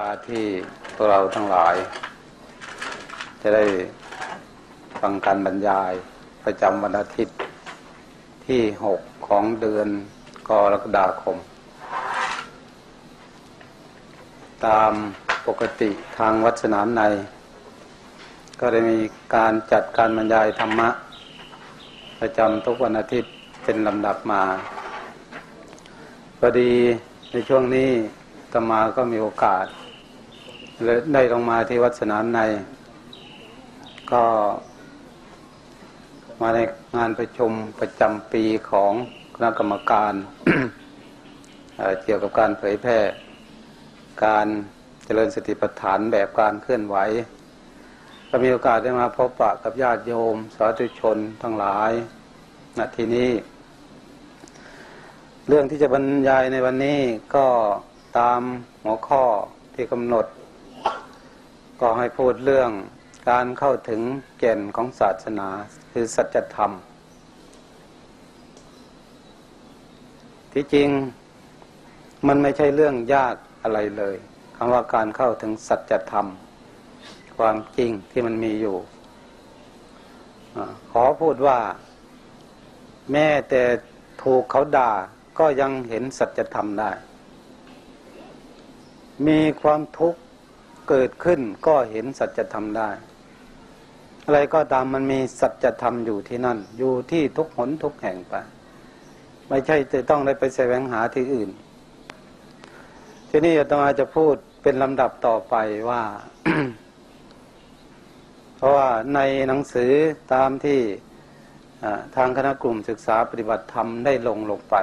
ลาที่พวกเราทั้งหลาย จะได้ฟังการบรรยายประจำวันอาทิตย์ที่หกของเดือนกรกฎาคม ตามปกติทางวัดสนามใน ก็ได้มีการจัดการบรรยายธรรมะ ประจำทุกวันอาทิตย์เป็นลำดับมาพอดีในช่วงนี้ตมาก็มีโอกาส เลยได้ลงมาที่วัดสนามใน ก็มาในงานประชุมประจำปีของคณะกรรมการเกี่ยวกับการเผยแพร่ การเจริญสติปัฏฐานแบบการเคลื่อนไหว ก็มีโอกาสได้มาพบปะกับญาติโยม สาธุชนทั้งหลายณที่นี้เรื่องที่จะบรรยายในวันนี้ก็ตามหัวข้อที่กำหนด ก็ให้พูดเรื่องการเข้าถึงแก่นของศาสนาคือสัจธรรม ที่จริงมันไม่ใช่เรื่องยากอะไรเลยคำว่าการเข้าถึงสัจธรรม ความจริงที่มันมีอยู่อขอพูดว่า แม้แต่ถูกเขาด่าก็ยังเห็นสัจธรรมได้ มีความทุกข์ เกิดขึ้นก็เห็นสัจธรรมได้ อะไรก็ตามมันมีสัจธรรมอยู่ที่นั่น อยู่ที่ทุกหนทุกแห่งไป ไม่ใช่จะต้องได้ไปแสวงหาที่อื่น ทีนี้อาตมาจะพูดเป็นลำดับต่อไปว่า เพราะว่าในหนังสือตามที่ทางคณะกลุ่มศึกษาปฏิบัติธรรมได้ลงลงไป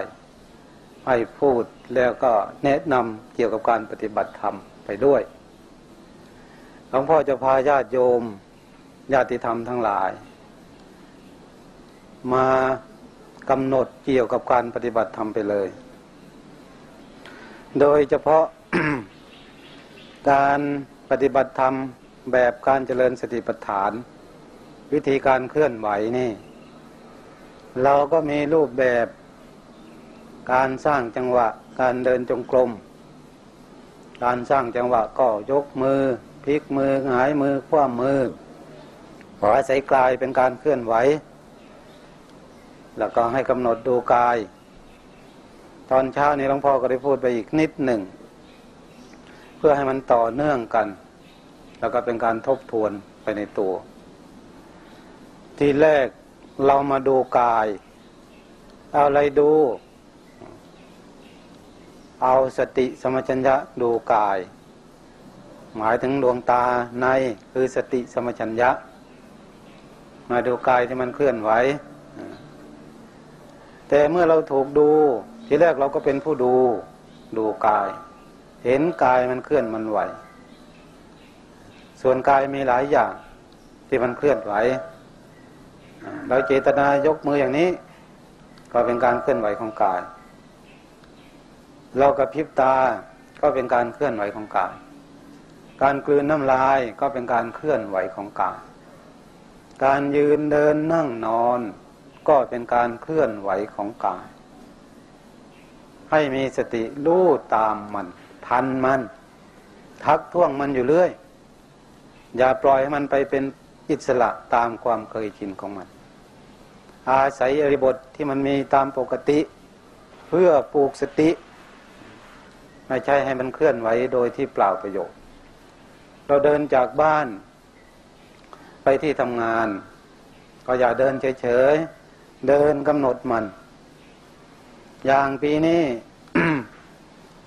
ให้พูดแล้วก็แนะนำเกี่ยวกับการปฏิบัติธรรมไปด้วย หลวงพ่อจะพาญาติโยม ญาติธรรมทั้งหลาย มากำหนดเกี่ยวกับการปฏิบัติธรรมไปเลย โดยเฉพาะการปฏิบัติธรรมแบบการเจริญสติปัฏฐาน วิธีการเคลื่อนไหวนี่ เราก็มีรูปแบบการสร้างจังหวะ การเดินจงกรมการสร้างจังหวะก็ยกมือ พลิกมือหายมือคว้ามือขออาศัยกายเป็นการเคลื่อนไหว แล้วก็ให้กำหนดดูกาย ตอนเช้านี้หลวงพ่อก็ได้พูดไปอีกนิดหนึ่ง เพื่อให้มันต่อเนื่องกัน แล้วก็เป็นการทบทวนไปในตัว ทีแรกเรามาดูกาย เอาอะไรดู เอาสติสมัชัญญะดูกาย หมายถึงดวงตาในคือสติสมัชัญญะ มาดูกายที่มันเคลื่อนไหวแต่เมื่อเราถูกดูทีแรกเราก็เป็นผู้ดูดูกาย เห็นกายมันเคลื่อนมันไหว ส่วนกายมีหลายอย่างที่มันเคลื่อนไหว เราเจตนายกมืออย่างนี้ ก็เป็นการเคลื่อนไหวของกาย เรากระพริบตาก็เป็นการเคลื่อนไหวของกาย การกลืนน้ำลายก็เป็นการเคลื่อนไหวของกาย การยืนเดินนั่งนอน ก็เป็นการเคลื่อนไหวของกาย ให้มีสติรู้ตามมัน ทันมัน ทักท้วงมันอยู่เรื่อย อย่าปล่อยให้มันไปเป็นอิสระตามความเคยชินของมัน อาศัยอริบทที่มันมีตามปกติ เพื่อปลูกสติ ไม่ใช่ให้มันเคลื่อนไหวโดยที่เปล่าประโยชน์ เราเดินจากบ้าน ไปที่ทำงาน ก็อย่าเดินเฉยๆ เดินกำหนดมัน อย่างปีนี้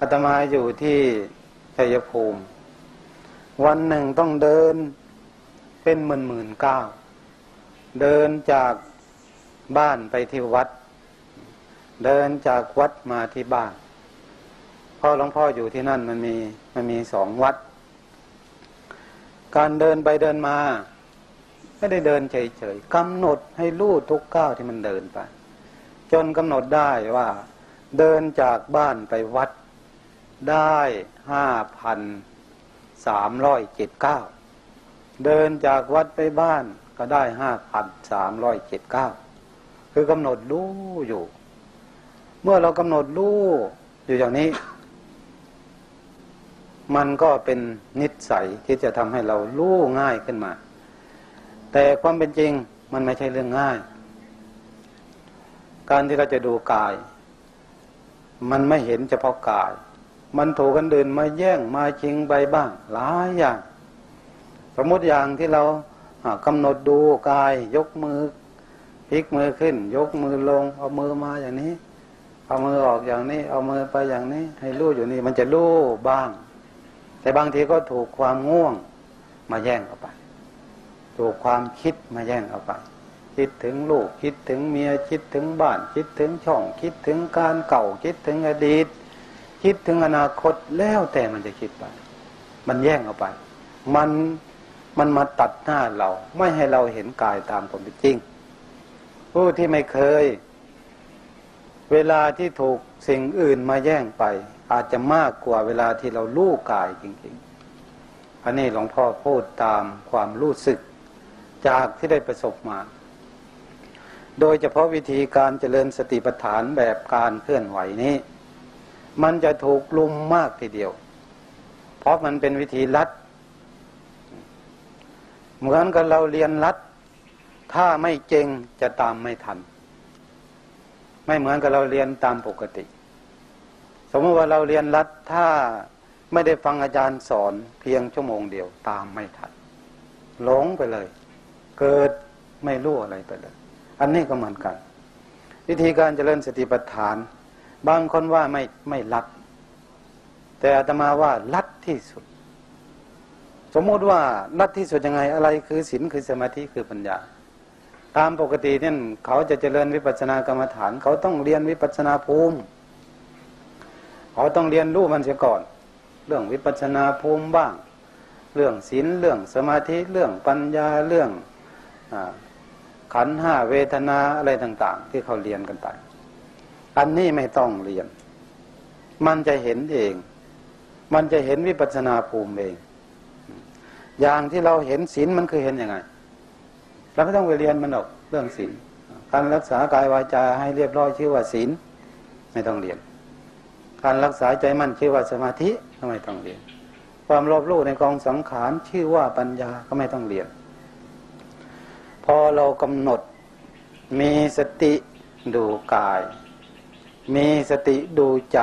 อาตมาอยู่ที่ชัยภูมิ วันหนึ่งต้องเดินเป็นหมื่นหมื่นเก้าเดินจากบ้านไปที่วัด เดินจากวัดมาที่บ้านพ่อหลวงพ่ออยู่ที่นั่นมันมีมันมีสองวัด การเดินไปเดินมา ไม่ได้เดินเฉยๆกำหนดให้รู้ทุกก้าวที่มันเดินไป จนกำหนดได้ว่า เดินจากบ้านไปวัดได้ห้าพันสามร้อยเจ็ดเก้าเดินจากวัดไปบ้านก็ได้ห้าพันสามร้อยเจ็ดเก้าคือกำหนดรู้อยู่ เมื่อเรากำหนดรู้อยู่อย่างนี้ มันก็เป็นนิสัยที่จะทำให้เรารู้ง่ายขึ้นมา แต่ความเป็นจริงมันไม่ใช่เรื่องง่าย การที่เราจะดูกาย มันไม่เห็นเฉพาะกาย มันถูกกันเดินมาแย่งมาชิงไปบ้าง หลายอย่าง สมมติอย่างที่เรากำหนดดูกาย ยกมือพลิกมือขึ้น ยกมือลง เอามือมาอย่างนี้ เอามือออกอย่างนี้ เอามือไปอย่างนี้ ให้รู้อยู่นี่ มันจะรู้บ้าง แต่บางทีก็ถูกความง่วงมาแย่งเอาไป ถูกความคิดมาแย่งเอาไป คิดถึงลูกคิดถึงเมียคิดถึงบ้าน คิดถึงช่อง คิดถึงการเก่าคิดถึงอดีต คิดถึงอนาคตแล้วแต่มันจะคิดไป มันแย่งเอาไป มันมันมาตัดหน้าเรา ไม่ให้เราเห็นกายตามความเป็นจริง ผู้ที่ไม่เคย เวลาที่ถูกสิ่งอื่นมาแย่งไป อาจจะมากกว่าเวลาที่เราลู่กายจริงๆ อันนี้หลวงพ่อพูดตามความรู้สึก จากที่ได้ประสบมา โดยเฉพาะวิธีการเจริญสติปัฏฐานแบบการเคลื่อนไหวนี้ มันจะถูกลุมมากทีเดียว เพราะมันเป็นวิธีลัด เหมือนกับเราเรียนรัด ถ้าไม่เจงจะตามไม่ทัน ไม่เหมือนกับเราเรียนตามปกติ สมมติว่าเราเรียนรัดถ้าไม่ได้ฟังอาจารย์สอนเพียงชั่วโมงเดียวตามไม่ทันหลงไปเลย เกิดไม่รู้อะไรไปเลย อันนี้ก็เหมือนกัน วิธีการเจริญสติปัฏฐาน บางคนว่าไม่ไม่รัด แต่อาตมาว่ารัดที่สุด สมมติว่ารัดที่สุดยังไงอะไรคือศีลคือสมาธิคือปัญญา ตามปกติเนี่ยเขาจะเจริญวิปัสสนากรรมฐาน เขาต้องเรียนวิปัสสนาภูมิ เขาต้องเรียนรู้มันเสียก่อน เรื่องวิปัสสนาภูมิบ้าง เรื่องศีลเรื่องสมาธิเรื่องปัญญาเรื่องอขันห้าเวทนาอะไรต่าง ๆ ที่เขาเรียนกันไป อันนี้ไม่ต้องเรียน มันจะเห็นเอง มันจะเห็นวิปัสสนาภูมิเอง อย่างที่เราเห็นศีลมันคือเห็นยังไงเราไม่ต้องไปเรียนมันหรอกเรื่องศีลการรักษากายวาจาให้เรียบร้อยชื่อว่าศีลไม่ต้องเรียน การรักษาใจมั่นชื่อว่าสมาธิก็ไม่ต้องเรียน ความรอบรู้ในกองสังขารชื่อว่าปัญญาก็ไม่ต้องเรียน พอเรากำหนดมีสติดูกาย มีสติดูใจ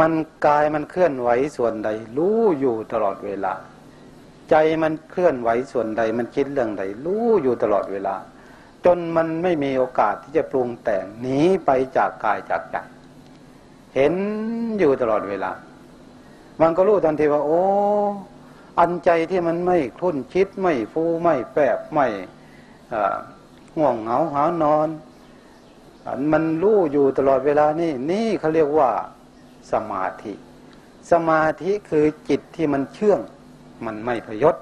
มันกายมันเคลื่อนไหวส่วนใด รู้อยู่ตลอดเวลา ใจมันเคลื่อนไหวส่วนใด มันคิดเรื่องใด รู้อยู่ตลอดเวลา จนมันไม่มีโอกาสที่จะปรุงแต่งหนีไปจากกายจากใจ เห็นอยู่ตลอดเวลา มันก็รู้ทันทีว่า โอ้อันใจที่มันไม่คลุ่นคิดไม่ฟูไม่แปบไม่ง่วงเหงาหานอนมันรู้อยู่ตลอดเวลานี่นี่เขาเรียกว่าสมาธิ สมาธิคือจิตที่มันเชื่อง มันไม่พยศ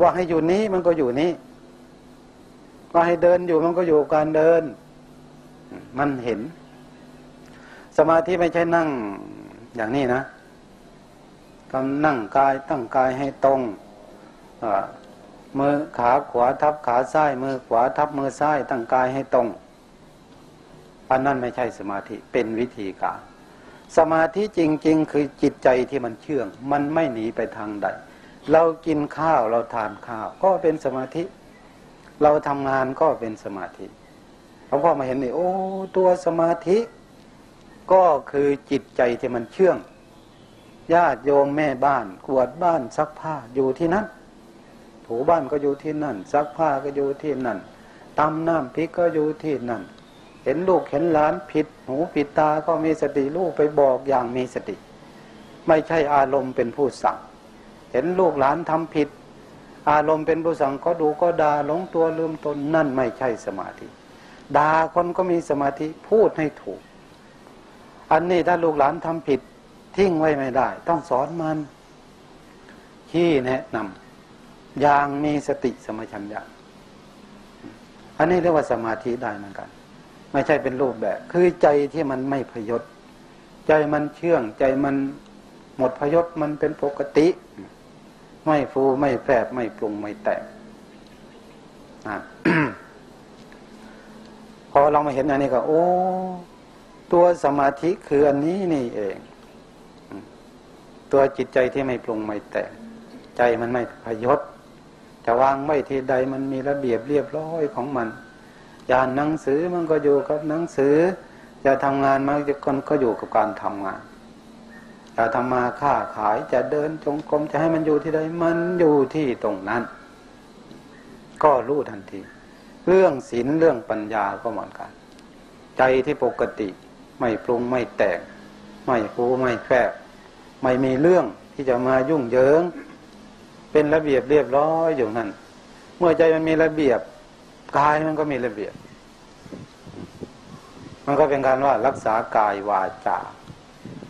ว่าให้อยู่นี้มันก็อยู่นี้ว่าให้เดินอยู่มันก็อยู่การเดิน มันเห็น สมาธิไม่ใช่นั่งอย่างนี้นะกำนั่งกายตั้งกายให้ตรงมือขาขวาทับขาซ้าย มือขวาทับมือซ้าย ตั้งกายให้ตรงอันนั้นไม่ใช่สมาธิเป็นวิธีการสมาธิจริง ๆ คือจิตใจที่มันเชื่อง มันไม่หนีไปทางใด เรากินข้าวเราทานข้าว ก็เป็นสมาธิ เราทำงานก็เป็นสมาธิหลวงพ่อมาเห็นนี่โอ้ ตัวสมาธิ ก็คือจิตใจที่มันเชื่อง ญาติโยมแม่บ้านกวดบ้านซักผ้าอยู่ที่นั่นถูบ้านก็อยู่ที่นั่น ซักผ้าก็อยู่ที่นั่นตำน้ำพริกก็อยู่ที่นั่น เห็นลูกเห็นหลานผิดหูผิดตาก็มีสติลูกไปบอกอย่างมีสติ ไม่ใช่อารมณ์เป็นผู้สั่ง เห็นลูกหลานทำผิด อารมณ์เป็นผู้สั่งก็ดูก็ด่าหลงตัวลืมตนนั่นไม่ใช่สมาธิด่าคนก็มีสมาธิพูดให้ถูก อันนี้ถ้าลูกหลานทำผิดทิ้งไว้ไม่ได้ ต้องสอนมันขี้แนะนำอย่างมีสติสมัชัญญะอันนี้เรียกว่าสมาธิได้เหมือนกัน ไม่ใช่เป็นรูปแบบ คือใจที่มันไม่พยศใจมันเชื่อง ใจมันหมดพยศมันเป็นปกติ ไม่ฟูไม่แฝบไม่ปรุงไม่แต่งพอเรามาเห็นอันนี้ก็ โอ้ ตัวสมาธิคืออันนี้นี่เอง ตัวจิตใจที่ไม่ปรุงไม่แต่งใจมันไม่พยศจะวางไม่ที่ใดมันมีระเบียบเรียบร้อยของมันอย่างหนังสือมันก็อยู่กับหนังสือจะทำงานมันก็อยู่กับการทำงานจะทำมาค้าขายจะเดินจงกรมจะให้มันอยู่ที่ใดมันอยู่ที่ตรงนั้น ก็รู้ทันที เรื่องศีลเรื่องปัญญาก็เหมือนกัน ใจที่ปกติ ไม่ปรุงไม่แต่งไม่ฟูไม่แฝบไม่มีเรื่องที่จะมายุ่งเหยิง เป็นระเบียบเรียบร้อยอยู่นั่นเมื่อใจมันมีระเบียบกายมันก็มีระเบียบ มันก็เป็นการว่ารักษากายวาจา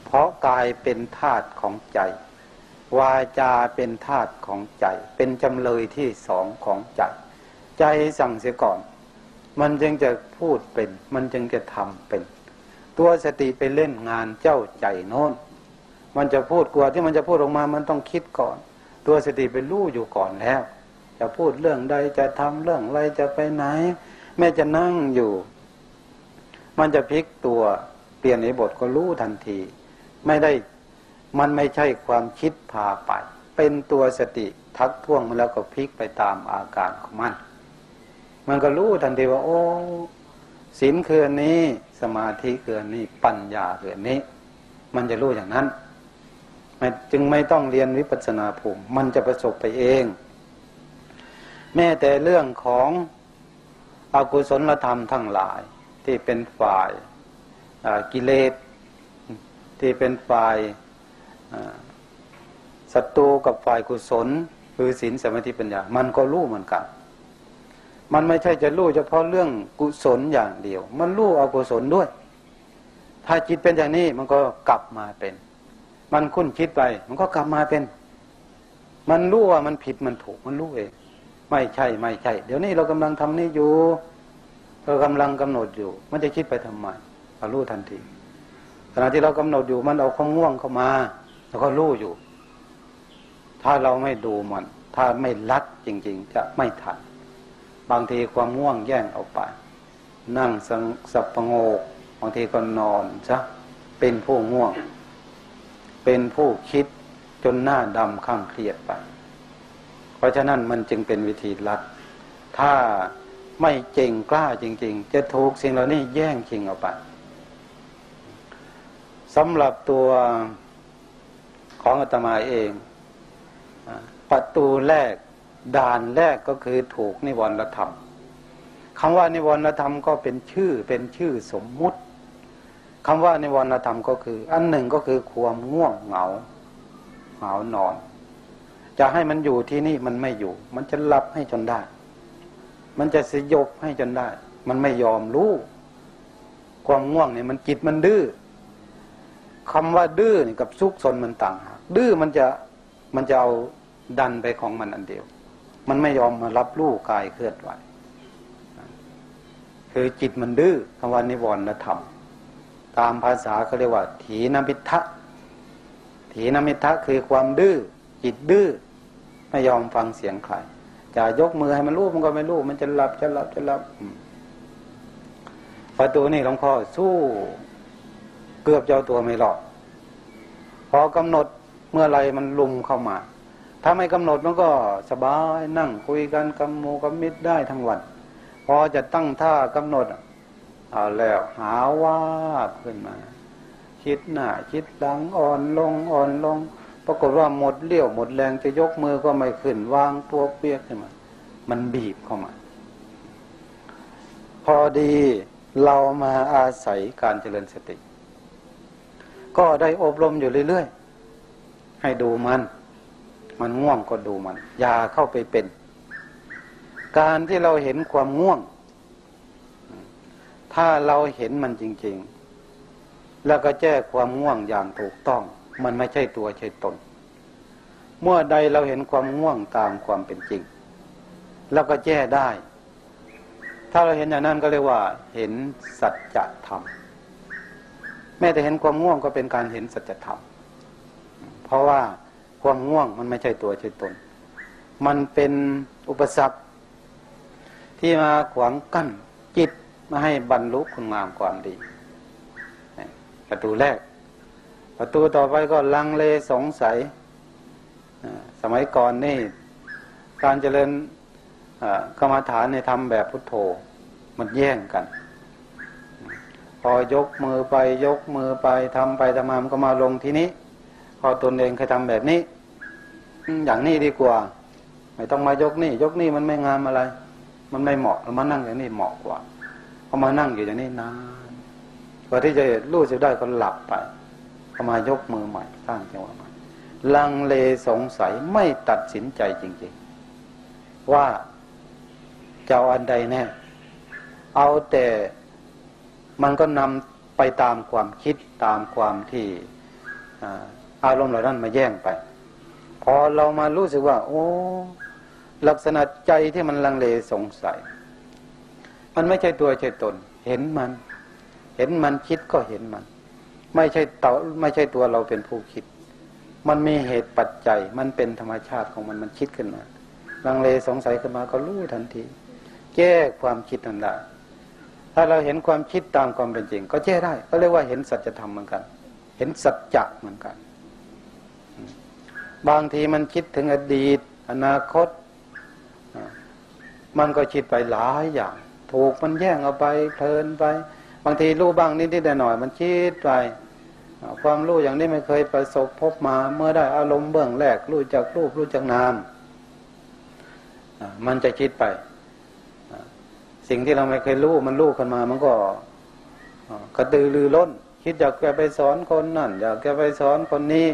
เพราะกายเป็นธาตุของใจ วาจาเป็นธาตุของใจ เป็นจำเลยที่สองของใจ ใจสั่งเสียก่อน มันจึงจะพูดเป็น มันจึงจะทำเป็น ตัวสติไปเล่นงานเจ้าใจโน้น มันจะพูดกลัวที่มันจะพูดออกมา มันต้องคิดก่อน ตัวสติไปรู้อยู่ก่อนแล้ว จะพูดเรื่องใดจะทำเรื่องอะไรจะไปไหน แม่จะนั่งอยู่ มันจะพลิกตัวเปลี่ยนในบทก็รู้ทันที ไม่ได้มันไม่ใช่ความคิดพาไป เป็นตัวสติทักท่วงมาแล้วก็พลิกไปตามอาการของมัน มันก็รู้ทันทีว่า โอ้ศีลคืออันนี้ สมาธิคืออันนี้ปัญญาคืออันนี้ มันจะรู้อย่างนั้นจึงไม่ต้องเรียนวิปัสสนาภูมิมันจะประสบไปเอง แม้แต่เรื่องของอกุศลธรรมทั้งหลาย ที่เป็นฝ่ายกิเลสที่เป็นฝ่ายศัตรูกับฝ่ายกุศล คือศีลสมาธิปัญญา มันก็รู้เหมือนกัน มันไม่ใช่จะรู้เฉพาะเรื่องกุศลอย่างเดียว มันรู้อกุศลด้วย ถ้าจิตเป็นอย่างนี้มันก็กลับมาเป็น มันคุ้นคิดไป มันก็กลับมาเป็น มันรู้ว่ามันผิดมันถูกมันรู้เองไม่ใช่ไม่ใช่ เดี๋ยวนี้เรากำลังทำนี่อยู่เรากำลังกำหนดอยู่ มันจะคิดไปทำไมเรารู้ทันทีขณะที่เรากำหนดอยู่มันเอาความง่วงเข้ามาเราก็รู้อยู่ ถ้าเราไม่ดูมัน ถ้าไม่รัดจริง ๆ จะไม่ทัน บางทีความง่วงแย่งเอาไป นั่งสับประงกบางทีก็นอนซะเป็นผู้ง่วง เป็นผู้คิดจนหน้าดำข้างเครียดไป เพราะฉะนั้นมันจึงเป็นวิธีลัด ถ้าไม่เจงกล้าจริง ๆ จะถูกสิ่งเหล่านี้แย่งชิงเอาไปสำหรับตัวของอาตมาเอง ประตูแรก ด่านแรกก็คือถูกนิวรณธรรมคำว่านิวรณธรรมก็เป็นชื่อเป็นชื่อสมมุติคำว่านิวรณธรรมก็คือ อันหนึ่งก็คือความง่วงเหงาเหงานอน จะให้มันอยู่ที่นี่มันไม่อยู่ มันจะหลับให้จนได้ มันจะสยบให้จนได้ มันไม่ยอมรู้ความง่วงเนี่ยมันจิตมันดื้อคำว่าดื้อนี่กับซุกซนมันต่างหากดื้อมันจะมันจะเอาดันไปของมันอันเดียว มันไม่ยอมมารับรู้กายเคลื่อนไหวคือจิตมันดื้อคำว่านิวรณธรรม ตามภาษาเขาเรียกว่า ถีนมิทะถีนมิทะคือความดื้อจิตดื้อไม่ยอมฟังเสียงใครจะยกมือให้มันรู้มันก็ไม่รู้มันจะหลับจะหลับจะหลับประตูนี่หลวงพ่อสู้เกือบเจ้าตัวไม่หลอดพอกำหนดเมื่อไรมันลุมเข้ามา ถ้าไม่กำหนดมันก็สบายนั่งคุยกันกำมูกำมิดได้ทั้งวัน พอจะตั้งท่ากำหนดเอาแล้วหาว่าขึ้นมา คิดหน้าคิดหลังอ่อนลงอ่อนลงปรากฏว่าหมดเลี้ยวหมดแรงจะยกมือก็ไม่ขึ้นวางตัวเปียกขึ้นมามันบีบเข้ามา พอดีเรามาอาศัยการเจริญสติ ก็ได้อบรมอยู่เรื่อยๆ ให้ดูมัน มันง่วงก็ดูมัน อย่าเข้าไปเป็น การที่เราเห็นความง่วง ถ้าเราเห็นมันจริง ๆ แล้วก็แก้ความง่วงอย่างถูกต้อง มันไม่ใช่ตัวใช่ตน เมื่อใดเราเห็นความง่วงตามความเป็นจริง แล้วก็แก้ได้ ถ้าเราเห็นอย่างนั้นก็เรียกว่า เห็นสัจธรรมแม้แต่เห็นความง่วงก็เป็นการเห็นสัจธรรมเพราะว่า ความง่วงมันไม่ใช่ตัวใช่ตน มันเป็นอุปสรรคที่มาขวางกั้นจิตมาให้บรรลุคุณงามความดี ประตูแรก ประตูต่อไปก็ลังเลสงสัย สมัยก่อนนี่ การเจริญกรรมฐานในทำแบบพุทโธ มันแย่งกัน พอยกมือไปยกมือไปทำไปทำมามันก็มาลงที่นี้ พอตนเองเคยทำแบบนี้ อย่างนี้ดีกว่า ไม่ต้องมายกนี่ ยกนี่มันไม่งามอะไร มันไม่เหมาะมานั่งอย่างนี้เหมาะกว่าพอมานั่งอยู่อย่างนี้นานกว่าที่จะรู้สึกได้ก็หลับไปพอมายกมือใหม่สร้างจังหวะใหม่ลังเลสงสัยไม่ตัดสินใจจริง ๆ ว่าจะเอาอันใดแน่เอาแต่มันก็นำไปตามความคิดตามความที่อารมณ์เหล่านั้นมาแย่งไป อเรามารู้สึกว่า โอ้ลักษณะใจที่มันลังเลสงสัย มันไม่ใช่ตัวใช่ตน เห็นมัน เห็นมันคิดก็เห็นมัน ไม่ใช่เต่าไม่ใช่ตัวเราเป็นผู้คิด มันมีเหตุปัจจัย มันเป็นธรรมชาติของมันมันคิดขึ้นมาลังเลสงสัยขึ้นมาก็รู้ทันที แก้ความคิดนั้นได้ถ้าเราเห็นความคิดตามความเป็นจริง ก็แก้ได้ ก็เรียกว่าเห็นสัจธรรมเหมือนกัน เห็นสัจจะเหมือนกัน บางทีมันคิดถึงอดีต อนาคต มันก็คิดไปหลายอย่าง ถูกมันแย่งเอาไปเพลินไป บางทีรู้บ้างนิดๆหน่อย มันคิดไปความรู้อย่างนี้ไม่เคยประสบพบมา เมื่อได้อารมณ์เบื้องแรกรู้จักรูปรู้จักนามมันจะคิดไป สิ่งที่เราไม่เคยรู้มันรู้ขึ้นมา มันก็กระตือรือร้น คิดอยากจะไปสอนคนนั่น อยากจะไปสอนคนนี้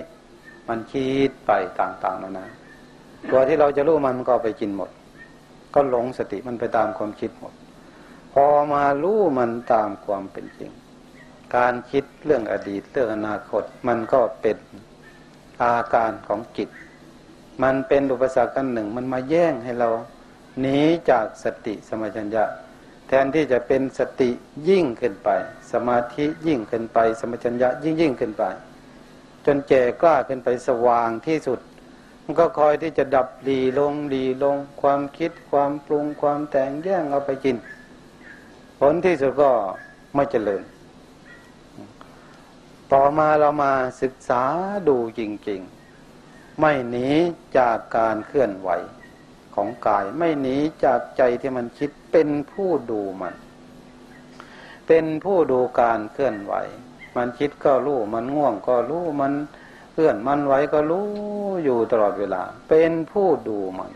มันคิดไปต่าง ๆ นานาตัวที่เราจะรู้มันมันก็ไปกินหมด ก็หลงสติมันไปตามความคิดหมด พอมารู้มันตามความเป็นจริง การคิดเรื่องอดีตเรื่องอนาคต มันก็เป็นอาการของจิต มันเป็นอุปสรรคกันหนึ่ง มันมาแย่งให้เราหนีจากสติสมัชัญญะ แทนที่จะเป็นสติยิ่งขึ้นไป สมาธิยิ่งขึ้นไป สมัชัญญะยิ่งยิ่งขึ้นไป จนแก่กล้าขึ้นไปสว่างที่สุด มันก็คอยที่จะดับดีลงดีลง ความคิดความปรุงความแต่งแย่งเอาไปกิน ผลที่สุดก็ไม่เจริญ ต่อมาเรามาศึกษาดูจริง ๆ ไม่หนีจากการเคลื่อนไหวของกายไม่หนีจากใจที่มันคิดเป็นผู้ดูมัน เป็นผู้ดูการเคลื่อนไหว มันคิดก็รู้ มันง่วงก็รู้ มันเคลื่อนมันไหวก็รู้อยู่ตลอดเวลา เป็นผู้ดูมัน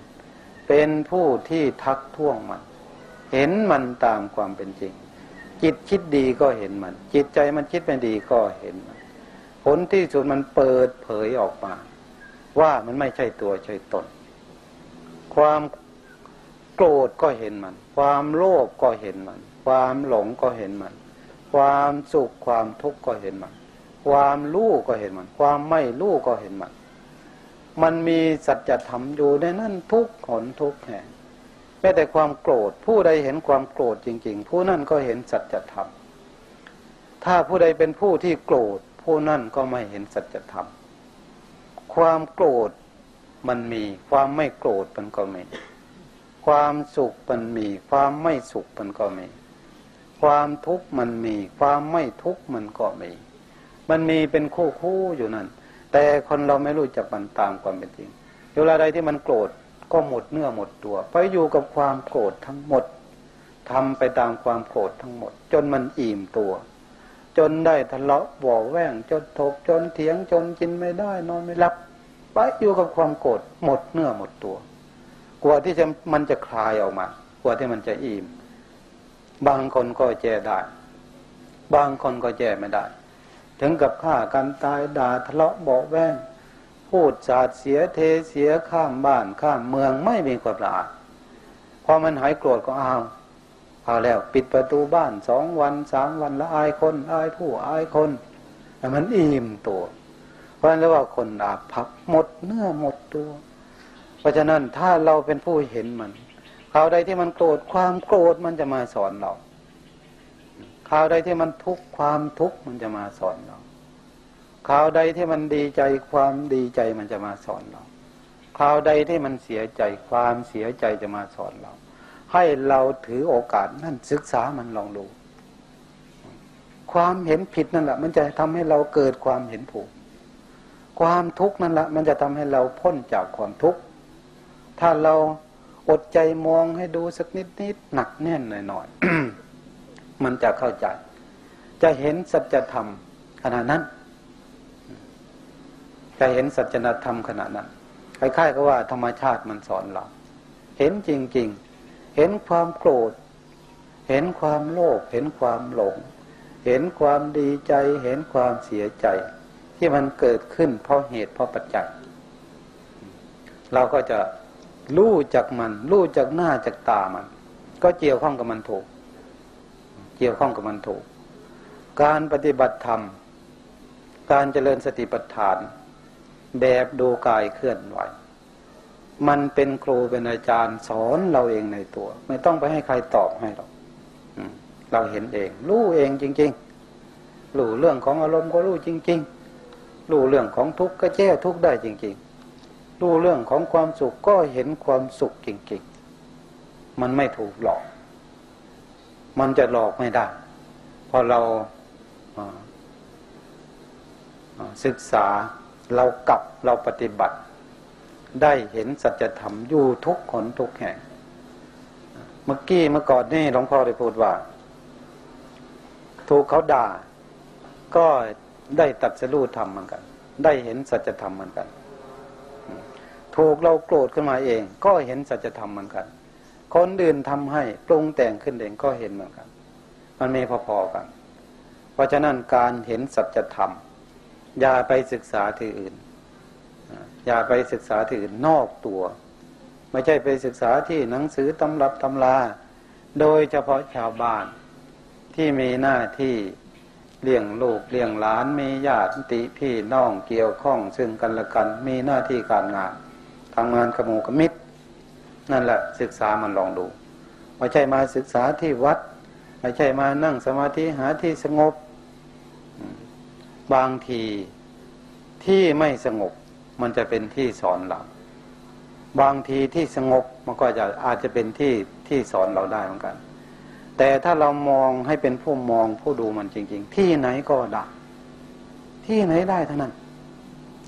เป็นผู้ที่ทักท้วงมัน เห็นมันตามความเป็นจริง จิตคิดดีก็เห็นมัน จิตใจมันคิดไม่ดีก็เห็นมัน ผลที่สุดมันเปิดเผยออกมา ว่ามันไม่ใช่ตัวใช่ตน ความโกรธก็เห็นมัน ความโลภก็เห็นมัน ความหลงก็เห็นมัน ความสุขความทุกข์ก็เห็นมัน ความรู้ก็เห็นมัน ความไม่รู้ก็เห็นมัน มันมีสัจธรรมอยู่ในนั้นทุกหนทุกแห่งแม้แต่ความโกรธ ผู้ใดเห็นความโกรธจริง ๆ ผู้นั่นก็เห็นสัจธรรม ถ้าผู้ใดเป็นผู้ที่โกรธ ผู้นั่นก็ไม่เห็นสัจธรรม ความโกรธมันมี ความไม่โกรธมันก็มี ความสุขมันมี ความไม่สุขมันก็มี ความทุกข์มันมี ความไม่ทุกข์มันก็มี มันมีเป็นคู่คู่อยู่นั่น แต่คนเราไม่รู้จักมันตามความเป็นจริงเวลาใดที่มันโกรธก็หมดเนื้อหมดตัว ไปอยู่กับความโกรธทั้งหมดทำไปตามความโกรธทั้งหมด จนมันอิ่มตัว จนได้ทะเลาะบ่อแว่งจนทบจนเถียงจนกินไม่ได้ นอนไม่หลับไปอยู่กับความโกรธหมดเนื้อหมดตัวกลัวที่จะมันจะคลายออกมากลัวที่มันจะอิ่ม บางคนก็แก้ได้ บางคนก็แก้ไม่ได้ ถึงกับฆ่ากันตายด่าทะเลาะเบาแวงพูดสาดเสียเทเสียข้ามบ้านข้ามเมืองไม่มีความละอาดพอมันหายโกรธก็อ้าวเอาแล้ว ปิดประตูบ้านสองวันสามวันละอายคนอายผู้อายคนแต่มันอิ่มตัว เพราะนั้นเรียกว่าคนอาภัพหมดเนื้อหมดตัว เพราะฉะนั้นถ้าเราเป็นผู้เห็นมัน ข่าวใดที่มันโกรธความโกรธมันจะมาสอนเราข่าวใดที่มันทุกข์ความทุกข์มันจะมาสอนเราข่าวใดที่มันดีใจความดีใจมันจะมาสอนเราข่าวใดที่มันเสียใจความเสียใจจะมาสอนเรา ให้เราถือโอกาสนั่นศึกษามันลองดู ความเห็นผิดนั่นแหละมันจะทำให้เราเกิดความเห็นถูก ความทุกข์นั่นแหละมันจะทำให้เราพ้นจากความทุกข์ ถ้าเรา อดใจมองให้ดูสักนิดนิดหนักแน่นหน่อยหน่อยมันจะเข้าใจ จะเห็นสัจธรรมขณะนั้น จะเห็นสัจธรรมขณะนั้นคล้ายๆกับว่าธรรมชาติมันสอนเรา เห็นจริง ๆ เห็นความโกรธ เห็นความโลภเห็นความหลง เห็นความดีใจ เห็นความเสียใจ ที่มันเกิดขึ้นเพราะเหตุเพราะปัจจัย เราก็จะ รู้จักมัน รู้จักหน้าจักตามัน ก็เกี่ยวข้องกับมันถูก เกี่ยวข้องกับมันถูก การปฏิบัติธรรม การเจริญสติปัฏฐาน แบบดูกายเคลื่อนไหว มันเป็นครูเป็นอาจารย์สอนเราเองในตัว ไม่ต้องไปให้ใครตอบให้เราเราเห็นเอง รู้เองจริง ๆ รู้เรื่องของอารมณ์ก็รู้จริง ๆ รู้เรื่องของทุกข์ก็แก้ทุกข์ได้จริง ๆ รู้เรื่องของความสุขก็เห็นความสุขจริงๆ มันไม่ถูกหลอก มันจะหลอกไม่ได้ พอเราศึกษาเรากลับเราปฏิบัติ ได้เห็นสัจธรรมอยู่ทุกคนทุกแห่ง เมื่อกี้เมื่อก่อนนี่หลวงพ่อได้พูดว่า ถูกเขาด่า ก็ได้ตัดสรู้ธรรมเหมือนกัน ได้เห็นสัจธรรมเหมือนกัน ถูกเราโกรธขึ้นมาเอง ก็เห็นสัจธรรมเหมือนกัน คนอื่นทำให้ปรุงแต่งขึ้นเองก็เห็นเหมือนกัน มันมีพอๆกัน เพราะฉะนั้นการเห็นสัจธรรม อย่าไปศึกษาที่อื่น อย่าไปศึกษาที่อื่นนอกตัว ไม่ใช่ไปศึกษาที่หนังสือตำรับตำรา โดยเฉพาะชาวบ้านที่มีหน้าที่เลี้ยงลูกเลี้ยงหลานมีญาติพี่น้องเกี่ยวข้องซึ่งกันและกันมีหน้าที่การงาน ทำงานขมูกมิตร นั่นแหละศึกษามันลองดู ไม่ใช่มาศึกษาที่วัด ไม่ใช่มานั่งสมาธิหาที่สงบ บางทีที่ไม่สงบมันจะเป็นที่สอนเราบางทีที่สงบมันก็จะอาจจะเป็นที่ที่สอนเราได้เหมือนกัน แต่ถ้าเรามองให้เป็นผู้มองผู้ดูมันจริง ๆ ที่ไหนก็ได้ที่ไหนได้เท่านั้น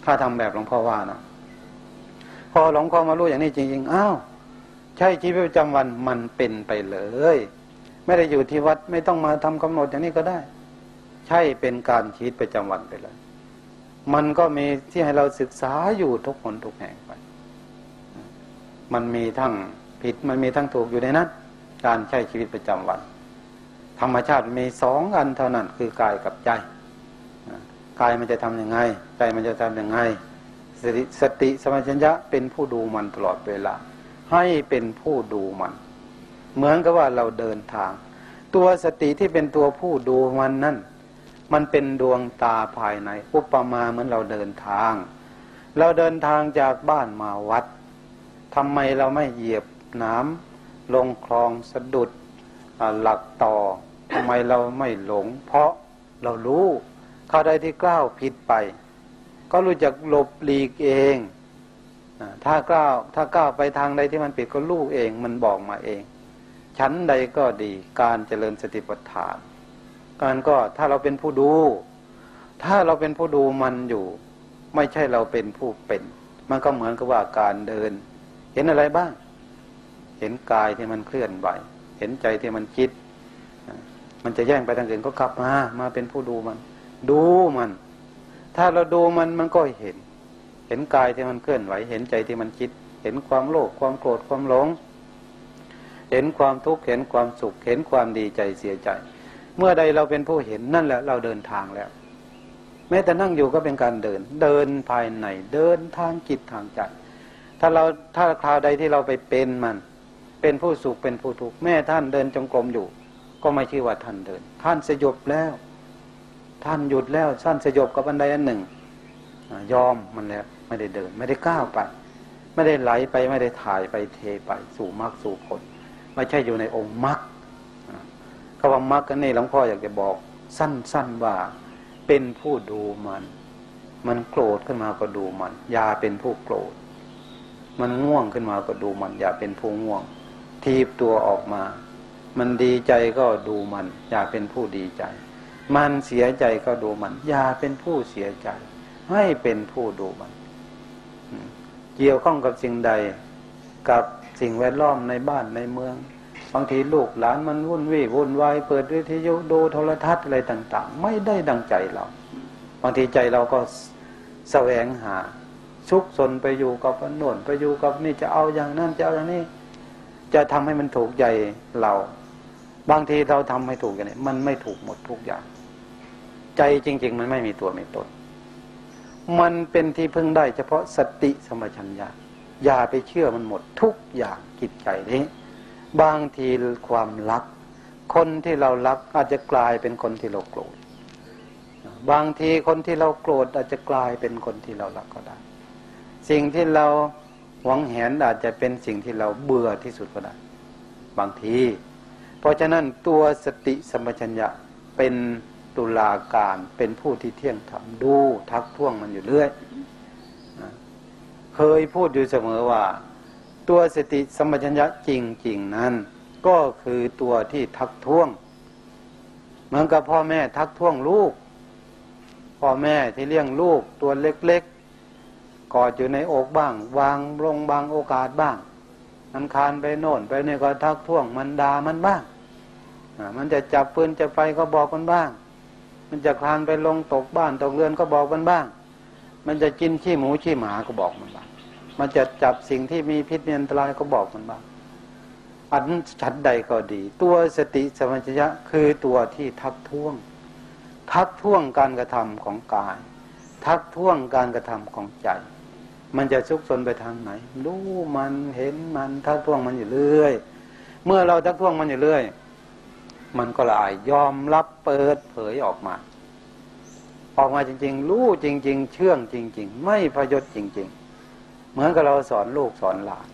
ถ้าทำแบบหลวงพ่อว่านะ พอหลงพ่อมารู้อย่างนี้จริงๆอ้าวใช่ชีวิตประจำวันมันเป็นไปเลย ไม่ได้อยู่ที่วัดไม่ต้องมาทำกำหนดอย่างนี้ก็ได้ ใช่เป็นการชีวิตประจำวันไปเลย มันก็มีที่ให้เราศึกษาอยู่ทุกคนทุกแห่งไป มันมีทั้งผิดมันมีทั้งถูกอยู่ในนั้นการใช้ชีวิตประจำวัน ธรรมชาติมีสองอันเท่านั้นคือกายกับใจกายมันจะทํำยังไง ใจมันจะทํำยังไง สติสติสมัชัญญะเป็นผู้ดูมันตลอดเวลา ให้เป็นผู้ดูมัน เหมือนกับว่าเราเดินทาง ตัวสติที่เป็นตัวผู้ดูมันนั่น มันเป็นดวงตาภายใน อุปมาเหมือนเราเดินทาง เราเดินทางจากบ้านมาวัดทำไมเราไม่เหยียบน้ำลงคลองสะดุดหลักต่อทำไมเราไม่หลง เพราะเรารู้ข้าใดที่กล้าวผิดไป ก็รู้จักหลบหลีกเองถ้าก้าวถ้าก้าวไปทางใดที่มันผิดก็รู้เองมันบอกมาเอง ชั้นใดก็ดีการเจริญสติปัฏฐานการก็ถ้าเราเป็นผู้ดู ถ้าเราเป็นผู้ดูมันอยู่ ไม่ใช่เราเป็นผู้เป็น มันก็เหมือนกับว่าการเดิน เห็นอะไรบ้าง เห็นกายที่มันเคลื่อนไหวเห็นใจที่มันคิด มันจะแย่งไปทางอื่นก็กลับมา มาเป็นผู้ดูมัน ดูมัน ถ้าเราดูมันมันก็เห็น เห็นกายที่มันเคลื่อนไหว เห็นใจที่มันคิด เห็นความโลภความโกรธความหลง เห็นความทุกข์เห็นความสุข เห็นความดีใจเสียใจ เมื่อใดเราเป็นผู้เห็นนั่นแหละเราเดินทางแล้ว แม้แต่นั่งอยู่ก็เป็นการเดิน เดินภายในเดินทางจิตทางใจถ้าเราถ้าคราวใดที่เราไปเป็นมัน เป็นผู้สุขเป็นผู้ทุกข์แม่ท่านเดินจงกรมอยู่ ก็ไม่ชื่อว่าท่านเดิน ท่านสยบแล้ว ท่านหยุดแล้วท่านสยบกับบันไดอันหนึ่งยอมมันแล้วไม่ได้เดิน ไม่ได้ก้าวไป ไม่ได้ไหลไปไม่ได้ถ่ายไปเทไปสู่มรรคสู่ผลไม่ใช่อยู่ในองค์มรรคคำว่ามรรคนี่หลวงพ่ออยากจะบอก สั้นๆว่าเป็นผู้ดูมัน มันโกรธขึ้นมาก็ดูมัน อย่าเป็นผู้โกรธ มันง่วงขึ้นมาก็ดูมัน อย่าเป็นผู้ง่วง ทีบตัวออกมา มันดีใจก็ดูมัน อย่าเป็นผู้ดีใจ มันเสียใจก็ดูมัน อย่าเป็นผู้เสียใจ ให้เป็นผู้ดูมัน เกี่ยวข้องกับสิ่งใด กับสิ่งแวดล้อมในบ้านในเมือง บางทีลูกหลานมันวุ่นวี่วุ่นวายเปิดวิทยุดูโทรทัศน์อะไรต่าง ๆ ไม่ได้ดังใจเรา บางทีใจเราก็แสวงหาชุกสนไปอยู่กับโน่นไปอยู่กับนี่จะเอาอย่างนั้นจะเอาอย่างนี้ จะทำให้มันถูกใจเรา บางทีเราทำให้ถูกอย่างนี้มันไม่ถูกหมดทุกอย่าง ใจจริง ๆ มันไม่มีตัวไม่ตน มันเป็นที่พึ่งได้เฉพาะสติสมัชัญญาอย่าไปเชื่อมันหมดทุกอย่างจิตใจนี้ บางทีความรัก คนที่เรารักอาจจะกลายเป็นคนที่เราโกรธบางทีคนที่เราโกรธอาจจะกลายเป็นคนที่เรารักก็ได้ สิ่งที่เราหวังเห็นอาจจะเป็นสิ่งที่เราเบื่อที่สุดก็ได้ บางที เพราะฉะนั้นตัวสติสมัชัญญะเป็น ตุลาการเป็นผู้ที่เที่ยงธรรมดูทักท้วงมันอยู่เรื่อยเคยพูดอยู่เสมอว่า ตัวสติสมัชัญญะจริง ๆ นั้น ก็คือตัวที่ทักท้วง เหมือนกับพ่อแม่ทักท้วงลูก พ่อแม่ที่เลี้ยงลูกตัวเล็กๆกอดอยู่ในอกบ้าง วางลงบางโอกาสบ้างนันคานไปโน่นไปนี่ก็ทักท้วงมันด่ามันบ้างมันจะจับปืนจะไปก็บอกมันบ้าง มันจะคลานไปลงตกบ้านตกเรือนก็บอกมันบ้าง มันจะกินขี้หมูขี้หมาก็บอกมันบ้าง มันจะจับสิ่งที่มีพิษมีอันตรายก็บอกมันบ้าง อันชัดใดก็ดี ตัวสติสมัญญะคือตัวที่ทักท้วง ทักท้วงการกระทำของกาย ทักท้วงการกระทำของใจ มันจะซุกซนไปทางไหน รู้มันเห็นมันทักท้วงมันอยู่เรื่อย เมื่อเราทักท้วงมันอยู่เรื่อย มันก็ละอายยอมรับเปิดเผยออกมา ออกมาจริง ๆ รู้จริง ๆ เชื่องจริง ๆ ไม่พยศจริง ๆ เหมือนกับเราสอนลูกสอนหลาน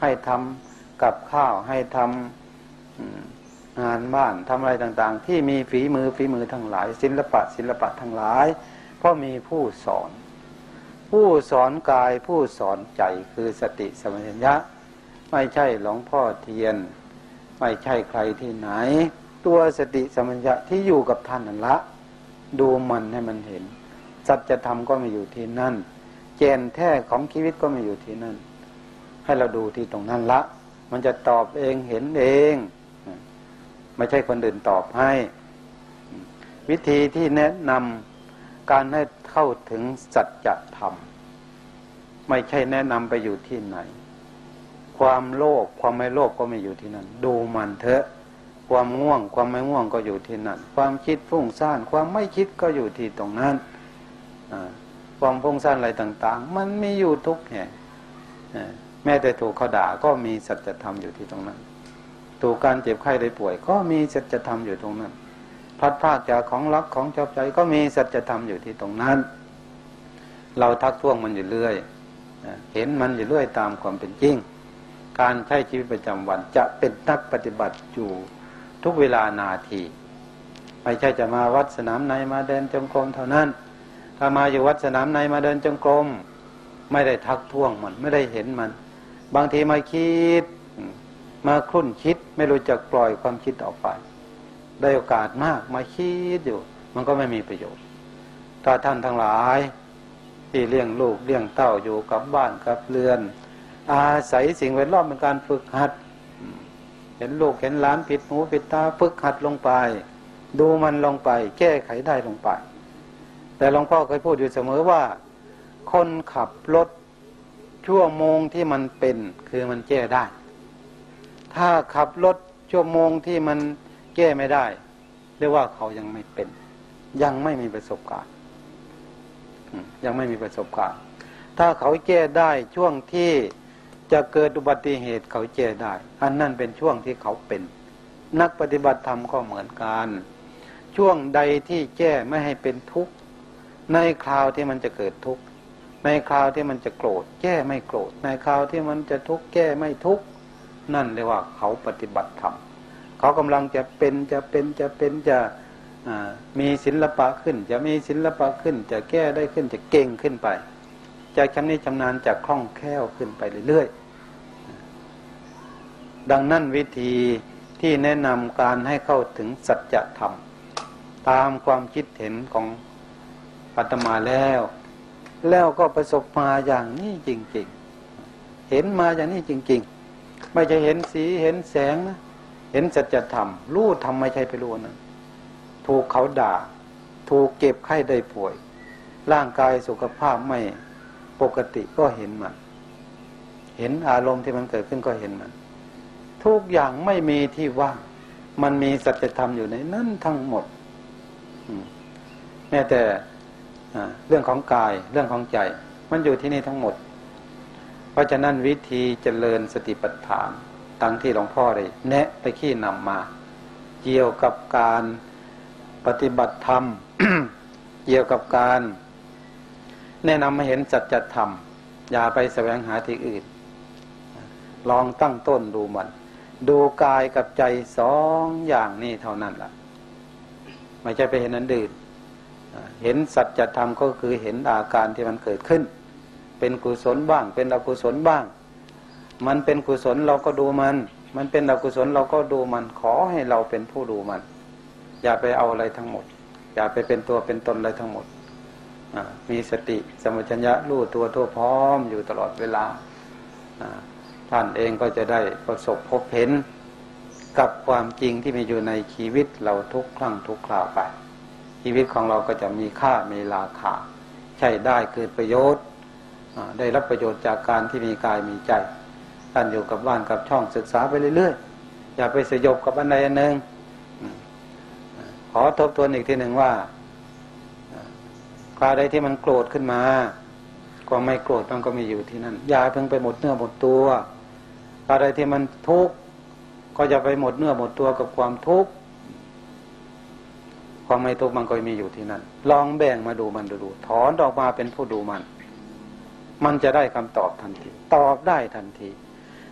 ให้ทำกับข้าวให้ทำงานบ้านทำอะไรต่างๆ ที่มีฝีมือฝีมือทั้งหลาย ศิลปะศิลปะทั้งหลาย เพราะมีผู้สอน ผู้สอนกายผู้สอนใจคือสติสมัญญะ ไม่ใช่หลวงพ่อเทียน ไม่ใช่ใครที่ไหน ตัวสติสมัญญะที่อยู่กับท่านนั่นละ ดูมันให้มันเห็น สัจธรรมก็ไม่อยู่ที่นั่นแกนแท้ของชีวิตก็ไม่อยู่ที่นั่น ให้เราดูที่ตรงนั้นละ มันจะตอบเองเห็นเอง ไม่ใช่คนอื่นตอบให้ วิธีที่แนะนำการให้เข้าถึงสัจธรรม ไม่ใช่แนะนำไปอยู่ที่ไหน ความโลภความไม่โลภก็ไม่อยู่ที่นั่น ดูมันเถอะ ความง่วง ความไม่ง่วงก็อยู่ที่นั่น ความคิดฟุ้งซ่าน ความไม่คิดก็อยู่ที่ตรงนั้นความพุ่งสั้นอะไรต่าง ๆ มันมีอยู่ทุกแห่งแม้แต่ถูกเขาด่าก็มีสัจธรรมอยู่ที่ตรงนั้นถูกการเจ็บไข้ได้ป่วย ก็มีสัจธรรมอยู่ตรงนั้นพัดภาคจากของรักของชอบใจก็มีสัจธรรมอยู่ที่ตรงนั้น เราทักท้วงมันอยู่เรื่อยเห็นมันอยู่เรื่อยตามความเป็นจริง การใช้ชีวิตประจำวัน จะเป็นนักปฏิบัติอยู่ทุกเวลานาที ไม่ใช่จะมาวัดสนามในมาเดินจงกรมเท่านั้น ถ้ามาอยู่วัดสนามในมาเดินจงกรมไม่ได้ทักท้วงมันไม่ได้เห็นมัน บางทีมาคิด มาคลุ่นคิดไม่รู้จักปล่อยความคิดออกไป ได้โอกาสมากมาคิดอยู่ มันก็ไม่มีประโยชน์ถ้าท่านทั้งหลายที่เลี้ยงลูกเลี้ยงเต้าอยู่กับบ้านกับเรือน อาศัยสิ่งแวดล้อมเป็นการฝึกหัด เห็นลูกเห็นหลานผิดหูผิดตาฝึกหัดลงไป ดูมันลงไป แก้ไขได้ลงไป แต่หลวงพ่อเคยพูดอยู่เสมอว่า คนขับรถชั่วโมงที่มันเป็นคือมันแก้ได้ ถ้าขับรถชั่วโมงที่มันแก้ไม่ได้ เรียกว่าเขายังไม่เป็น ยังไม่มีประสบการณ์ยังไม่มีประสบการณ์ ถ้าเขาแก้ได้ช่วงที่ จะเกิดอุบัติเหตุเขาแก้ได้ อันนั้นเป็นช่วงที่เขาเป็น นักปฏิบัติธรรมก็เหมือนกัน ช่วงใดที่แก้ไม่ให้เป็นทุกข์ ในคราวที่มันจะเกิดทุกข์ ในคราวที่มันจะโกรธ แก้ไม่โกรธ ในคราวที่มันจะทุกข์แก้ไม่ทุกข์ นั่นเรียกว่าเขาปฏิบัติธรรม เขากำลังจะเป็นจะเป็นจะเป็นจะมีศิลปะขึ้น จะมีศิลปะขึ้น จะแก้ได้ขึ้นจะเก่งขึ้นไป จะชำนิชำนาญจะคล่องแคล่วขึ้นไปเรื่อยๆ ดังนั้นวิธีที่แนะนำการให้เข้าถึงสัจธรรม ตามความคิดเห็นของอาตมาแล้ว แล้วก็ประสบมาอย่างนี้จริง ๆ เห็นมาอย่างนี้จริง ๆ ไม่ใช่เห็นสีเห็นแสงนะเห็นสัจธรรมรู้ทำไม่ใช่ไปรู้นะถูกเขาด่า ถูกเก็บไข้ได้ป่วย ร่างกายสุขภาพไม่ปกติก็เห็นมัน เห็นอารมณ์ที่มันเกิดขึ้นก็เห็นมัน ทุกอย่างไม่มีที่ว่าง มันมีสัจธรรมอยู่ในนั้นทั้งหมดแม้แต่เรื่องของกายเรื่องของใจ มันอยู่ที่นี่ทั้งหมด เพราะฉะนั้นวิธีเจริญสติปัฏฐานตั้งที่หลวงพ่อได้แนะไปขี้นำมา เกี่ยวกับการปฏิบัติธรรม เกี่ยวกับการ แนะนำให้เห็นสัจธรรม อย่าไปแสวงหาที่อื่น ลองตั้งต้นดูมัน ดูกายกับใจสองอย่างนี้เท่านั้นละ่ะ ไม่ใช่ไปเห็นนั้นดื่นเห็นสัจธรรมก็คือเห็นอาการที่มันเกิดขึ้น เป็นกุศลบ้าง เป็นอกุศลบ้าง มันเป็นกุศลเราก็ดูมัน มันเป็นอกุศลเราก็ดูมัน ขอให้เราเป็นผู้ดูมัน อย่าไปเอาอะไรทั้งหมด อย่าไปเป็นตัวเป็นตนอะไรทั้งหมด มีสติสมัชัญญะรู้ตัวทั่วพร้อมอยู่ตลอดเวลา ท่านเองก็จะได้ประสบพบเห็นกับความจริงที่มีอยู่ในชีวิตเราทุกครั้งทุกคราวไป ชีวิตของเราก็จะมีค่ามีราคาใช้ได้เกิดประโยชน์ได้รับประโยชน์จากการที่มีกายมีใจท่านอยู่กับบ้านกับช่องศึกษาไปเรื่อยๆ อย่าไปสยบกับอันใดอันหนึ่งขอทบทวนอีกทีหนึ่งว่าคราวใดที่มันโกรธขึ้นมาก็ไม่โกรธมันก็มีอยู่ที่นั่นอย่าเพิ่งไปหมดเนื้อหมดตัว คราวใดที่มันทุกข์ก็จะไปหมดเนื้อหมดตัวกับความทุกข์ความไม่ทุกข์มันก็มีอยู่ที่นั่น ลองแบ่งมาดูมันดูถอนออกมาเป็นผู้ดูมัน มันจะได้คำตอบทันที ตอบได้ทันที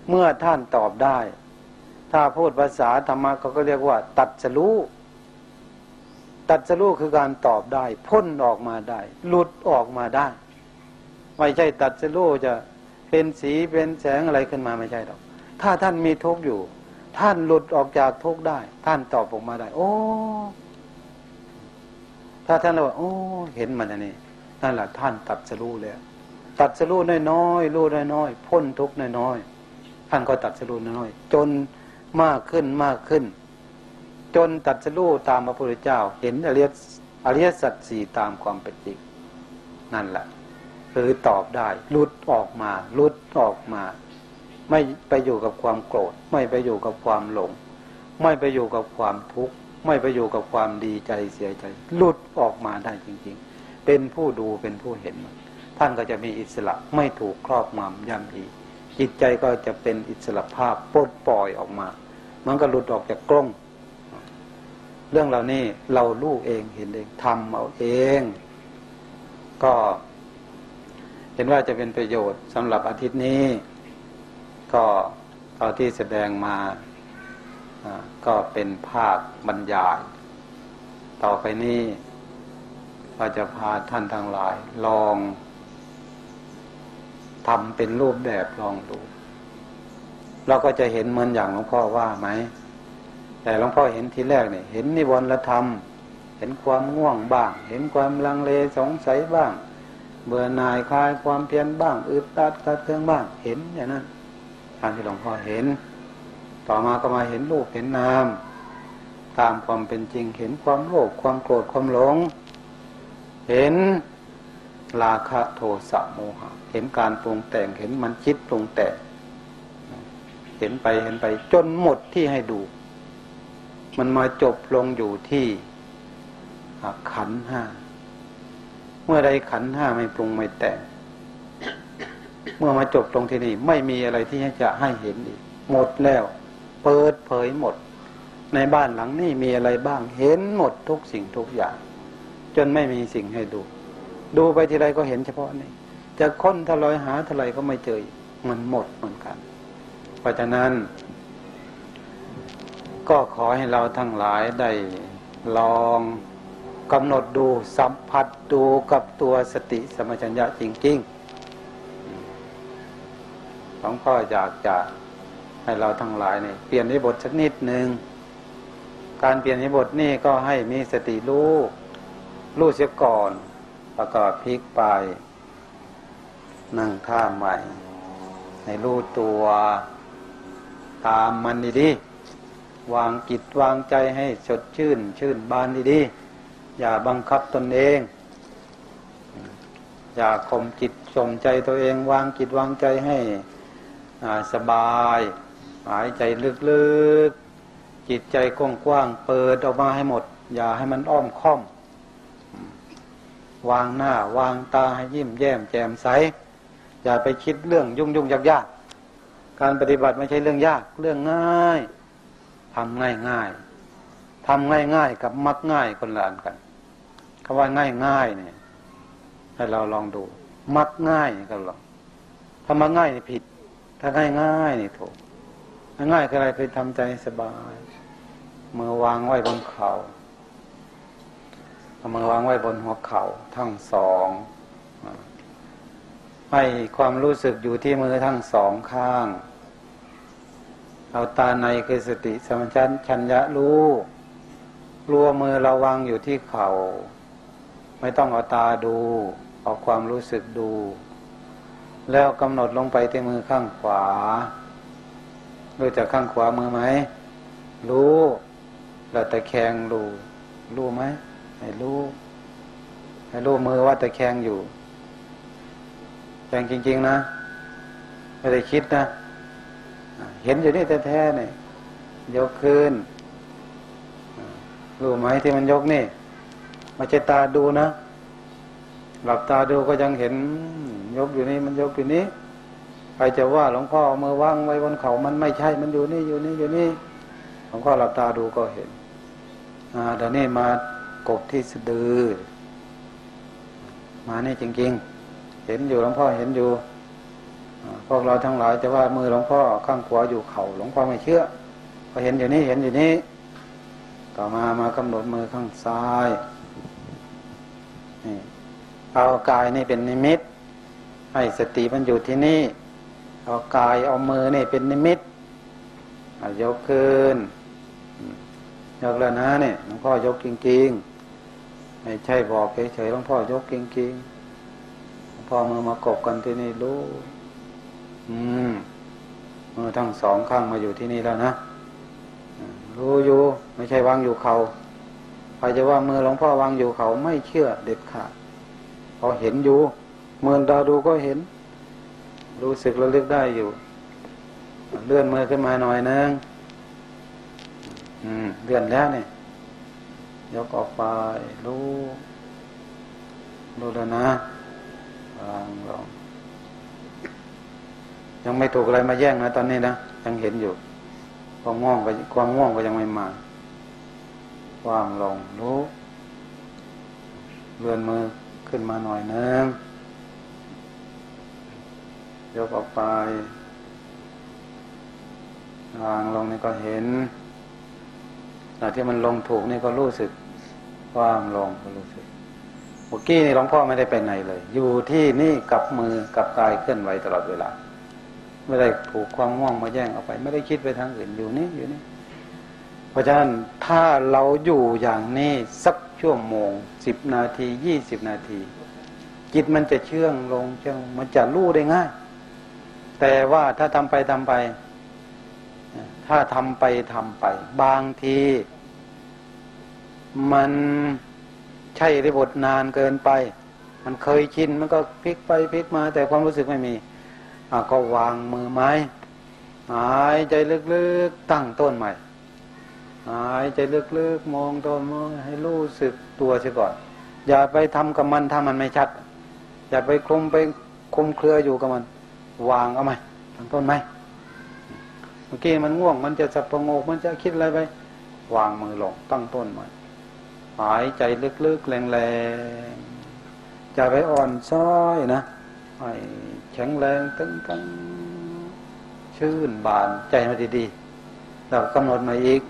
เมื่อท่านตอบได้ ถ้าพูดภาษาธรรมะเขาก็เรียกว่า ตัดสรู้ตัดสรู้คือการตอบได้ พ้นออกมาได้ หลุดออกมาได้ ไม่ใช่ตัดสรู้จะเป็นสีเป็นแสงอะไรขึ้นมาไม่ใช่หรอก ถ้าท่านมีทุกข์อยู่ ท่านหลุดออกจากทุกข์ได้ ท่านตอบออกมาได้ โอ้ ถ้าท่านเราโอ้ เห็นมันอันนี้นั่นแหละท่านตัดสรู้แล้วตัดสรู้น้อยๆรู้น้อยๆพ้นทุกข์น้อยๆท่านก็ตัดสรู้น้อยๆจนมากขึ้นมากขึ้น จนตัดสรู้ตามพระพุทธเจ้า เห็นอริยอริยสัจสี่ตามความเป็นจริงนั่นแหละคือตอบได้ลุดออกมาลุดออกมา ไม่ไปอยู่กับความโกรธ ไม่ไปอยู่กับความหลง ไม่ไปอยู่กับความทุกข์ ไม่ไปอยู่กับความดีใจเสียใจ หลุดออกมาได้จริง ๆ เป็นผู้ดูเป็นผู้เห็น ท่านก็จะมีอิสระไม่ถูกครอบงำย่ำยีจิตใจก็จะเป็นอิสระภาพปลดปล่อยออกมา มันก็หลุดออกจากกล้อง เรื่องเหล่านี้เราลูกเองเห็นเองทำเอาเอง ก็ เห็นว่าจะเป็นประโยชน์สำหรับอาทิตย์นี้ ก็เอาที่แสดงมาก็เป็นภาคบรรยาย ต่อไปนี้เราจะพาท่านทั้งหลาย ลองทำเป็นรูปแบบลองดู เราก็จะเห็นเหมือนอย่างหลวงพ่อว่าไหม แต่หลวงพ่อเห็นทีแรกเนี่ยเห็นนิวรณธรรม เห็นความง่วงบ้าง เห็นความลังเลสงสัยบ้าง เบื่อหน่ายคลายความเพียรบ้าง อึดตัดกัดเครื่องบ้าง เห็นอย่างนั้น ทางที่หลวงพ่อเห็น ต่อมาก็มาเห็นรูปเห็นนาม ตามความเป็นจริงเห็นความโลภความโกรธความหลง เห็นราคะโทสะโมหะ เห็นการปรุงแต่งเห็นมันคิดปรุงแต่งเห็นไปเห็นไปจนหมดที่ให้ดู มันมาจบลงอยู่ที่ขันห้า เมื่อใดขันห้าไม่ปรุงไม่แต่ง เมื่อมาจบตรงที่นี่ไม่มีอะไรที่จะให้เห็นอีกหมดแล้ว เปิดเผยหมด ในบ้านหลังนี้มีอะไรบ้างเห็นหมดทุกสิ่งทุกอย่าง จนไม่มีสิ่งให้ดู ดูไปทีไรก็เห็นเฉพาะนี้จะค้นทลอยหาทลายก็ไม่เจอมันหมดเหมือนกัน เพราะฉะนั้น ก็ขอให้เราทั้งหลายได้ลองกำหนดดูสัมผัสดูกับตัวสติสมัชัญญะจริง ๆ หลวงพ่ออยากจะให้เราทั้งหลายเนี่ยเปลี่ยนในบทสักนิดหนึ่งการเปลี่ยนในบทนี่ก็ให้มีสติรู้รู้เสียก่อนแล้วก็พลิกไป นั่งท่าใหม่ ให้รู้ตัวตามมันดีๆวางจิตวางใจให้สดชื่น ชื่นบานดีๆอย่าบังคับตนเอง อย่าข่มจิตส่มใจตัวเอง วางจิตวางใจให้ สบาย หายใจลึกๆ จิตใจกว้างๆเปิดออกมาให้หมด อย่าให้มันอ้อมค้อม วางหน้า วางตาให้ยิ้มแย้มแจ่มใส อย่าไปคิดเรื่องยุ่งยุ่งยากยากการปฏิบัติไม่ใช่เรื่องยากเรื่องง่ายทำง่ายง่ายทำง่ายง่ายกับมักง่ายคนละอันกันคำว่าง่ายง่ายเนี่ยให้เราลองดู มักง่ายก็ลองถ้ามักง่ายนี่ผิด ถ้าง่ายง่ายนี่ถูกง่ายคืออะไรคือทำใจสบายมือวางไว้บนเขา่าเอามือวางไว้บนหัวเข่าทั้งสองให้ความรู้สึกอยู่ที่มือทั้งสองข้าง เอาตาในคือสติสมัชัญชัญญะรู้รัวมือเราวางอยู่ที่เขา่าไม่ต้องเอาตาดู เอาความรู้สึกดู แล้วกำหนดลงไปที่มือข้างขวารู้จักข้างขวามือไหม รู้แล้วตะแคงรู้ รู้ไหมให้รู้ให้รู้มือว่าตะแคงอยู่แคงจริง ๆ นะ ไม่ได้คิดนะ เห็นอยู่นี่แท้ๆเนี่ยยกขึ้นรู้ไหมที่มันยกนี่มาใช่ตาดูนะ หลับตาดูก็ยังเห็นยกอยู่นี่มันยกอยู่นี้ใครจะว่าหลวงพ่อเอามือว่างไว้บนเขามันไม่ใช่มันอยู่นี่อยู่นี่อยู่นี่หลวงพ่อหลับตาดูก็เห็นอ่าเดี๋ยวนี้มากบที่สะดือ มานี่จริงๆ เห็นอยู่หลวงพ่อเห็นอยู่พวกเราทั้งหลายจะว่ามือหลวงพ่อข้างขวาอยู่เขา่าหลวงพ่อไม่เชื่อก็เห็นอยู่นี่เห็นอยู่นี่ต่อมามากำหนดมือข้างซ้ายนี่ เอากายนี่เป็นนิมิต ให้สติมันอยู่ที่นี่ เอากายเอามือนี่เป็นนิมิตยกขึ้นยกแล้วนะเนี่ยหลวงพ่อยกจริงๆไม่ใช่บอกเฉยๆหลวงพ่อยกจริงๆหลวงพ่อมือมากบกันที่นี่รู้อืมมือทั้งสองข้างมาอยู่ที่นี่แล้วนะรู้อยู่ ไม่ใช่วางอยู่เขาใครจะว่ามือหลวงพ่อวางอยู่เขาไม่เชื่อเด็ดขาด พอเห็นอยู่เมื่อดาดูก็เห็น รู้สึกระลึกได้อยู่ เลื่อนมือขึ้นมาหน่อยนึงอืมเลื่อนแล้วเนี่ยยกออกไปรู้รู้แล้วนะวางลงยังไม่ถูกอะไรมาแย่งนะตอนนี้นะยังเห็นอยู่ความง่วงก็ความง่วงก็ยังไม่มาวางลงรู้เลื่อนมือ ขึ้นมาหน่อยนึงยกออกไปวางลงนี่ก็เห็นแต่ที่มันลงถูกนี่ก็รู้สึกว่างลงก็รู้สึกเมื่อกี้นี่หลวงพ่อไม่ได้ไปไหนเลย อยู่ที่นี่กับมือกับกายเคลื่อนไหวตลอดเวลา ไม่ได้ถูกความง่วงมาแย่งออกไป ไม่ได้คิดไปทางอื่นอยู่นี่อยู่นี่ เพราะฉะนั้นถ้าเราอยู่อย่างนี้สัก ชั่วโมงสิบนาทียี่สิบนาที จิตมันจะเชื่องลงเชื่องมันจะรู้ได้ง่าย แต่ว่าถ้าทำไปทำไป ถ้าทำไปทำไป บางที มันใช่ระบบนานเกินไป มันเคยชินมันก็พลิกไปพลิกมา แต่ความรู้สึกไม่มีก็วางมือไม้หายใจลึกๆตั้งต้นใหม่ หายใจลึกๆมองต้นมือให้รู้สึกตัวเสียก่อน อย่าไปทำกับมันถ้ามันไม่ชัด อย่าไปคลุมไปคุมเครืออยู่กับมัน วางเอาไหมตั้งต้นไหมเมื่อกี้มันง่วงมันจะสับประงกมันจะคิดอะไรไปวางมือลงตั้งต้นใหม่หายใจลึกๆแรงๆจะไปอ่อนซ้อยนะให้แข็งแรงตึงตังชื่นบานใจมาดีๆเรากำหนดมาอีก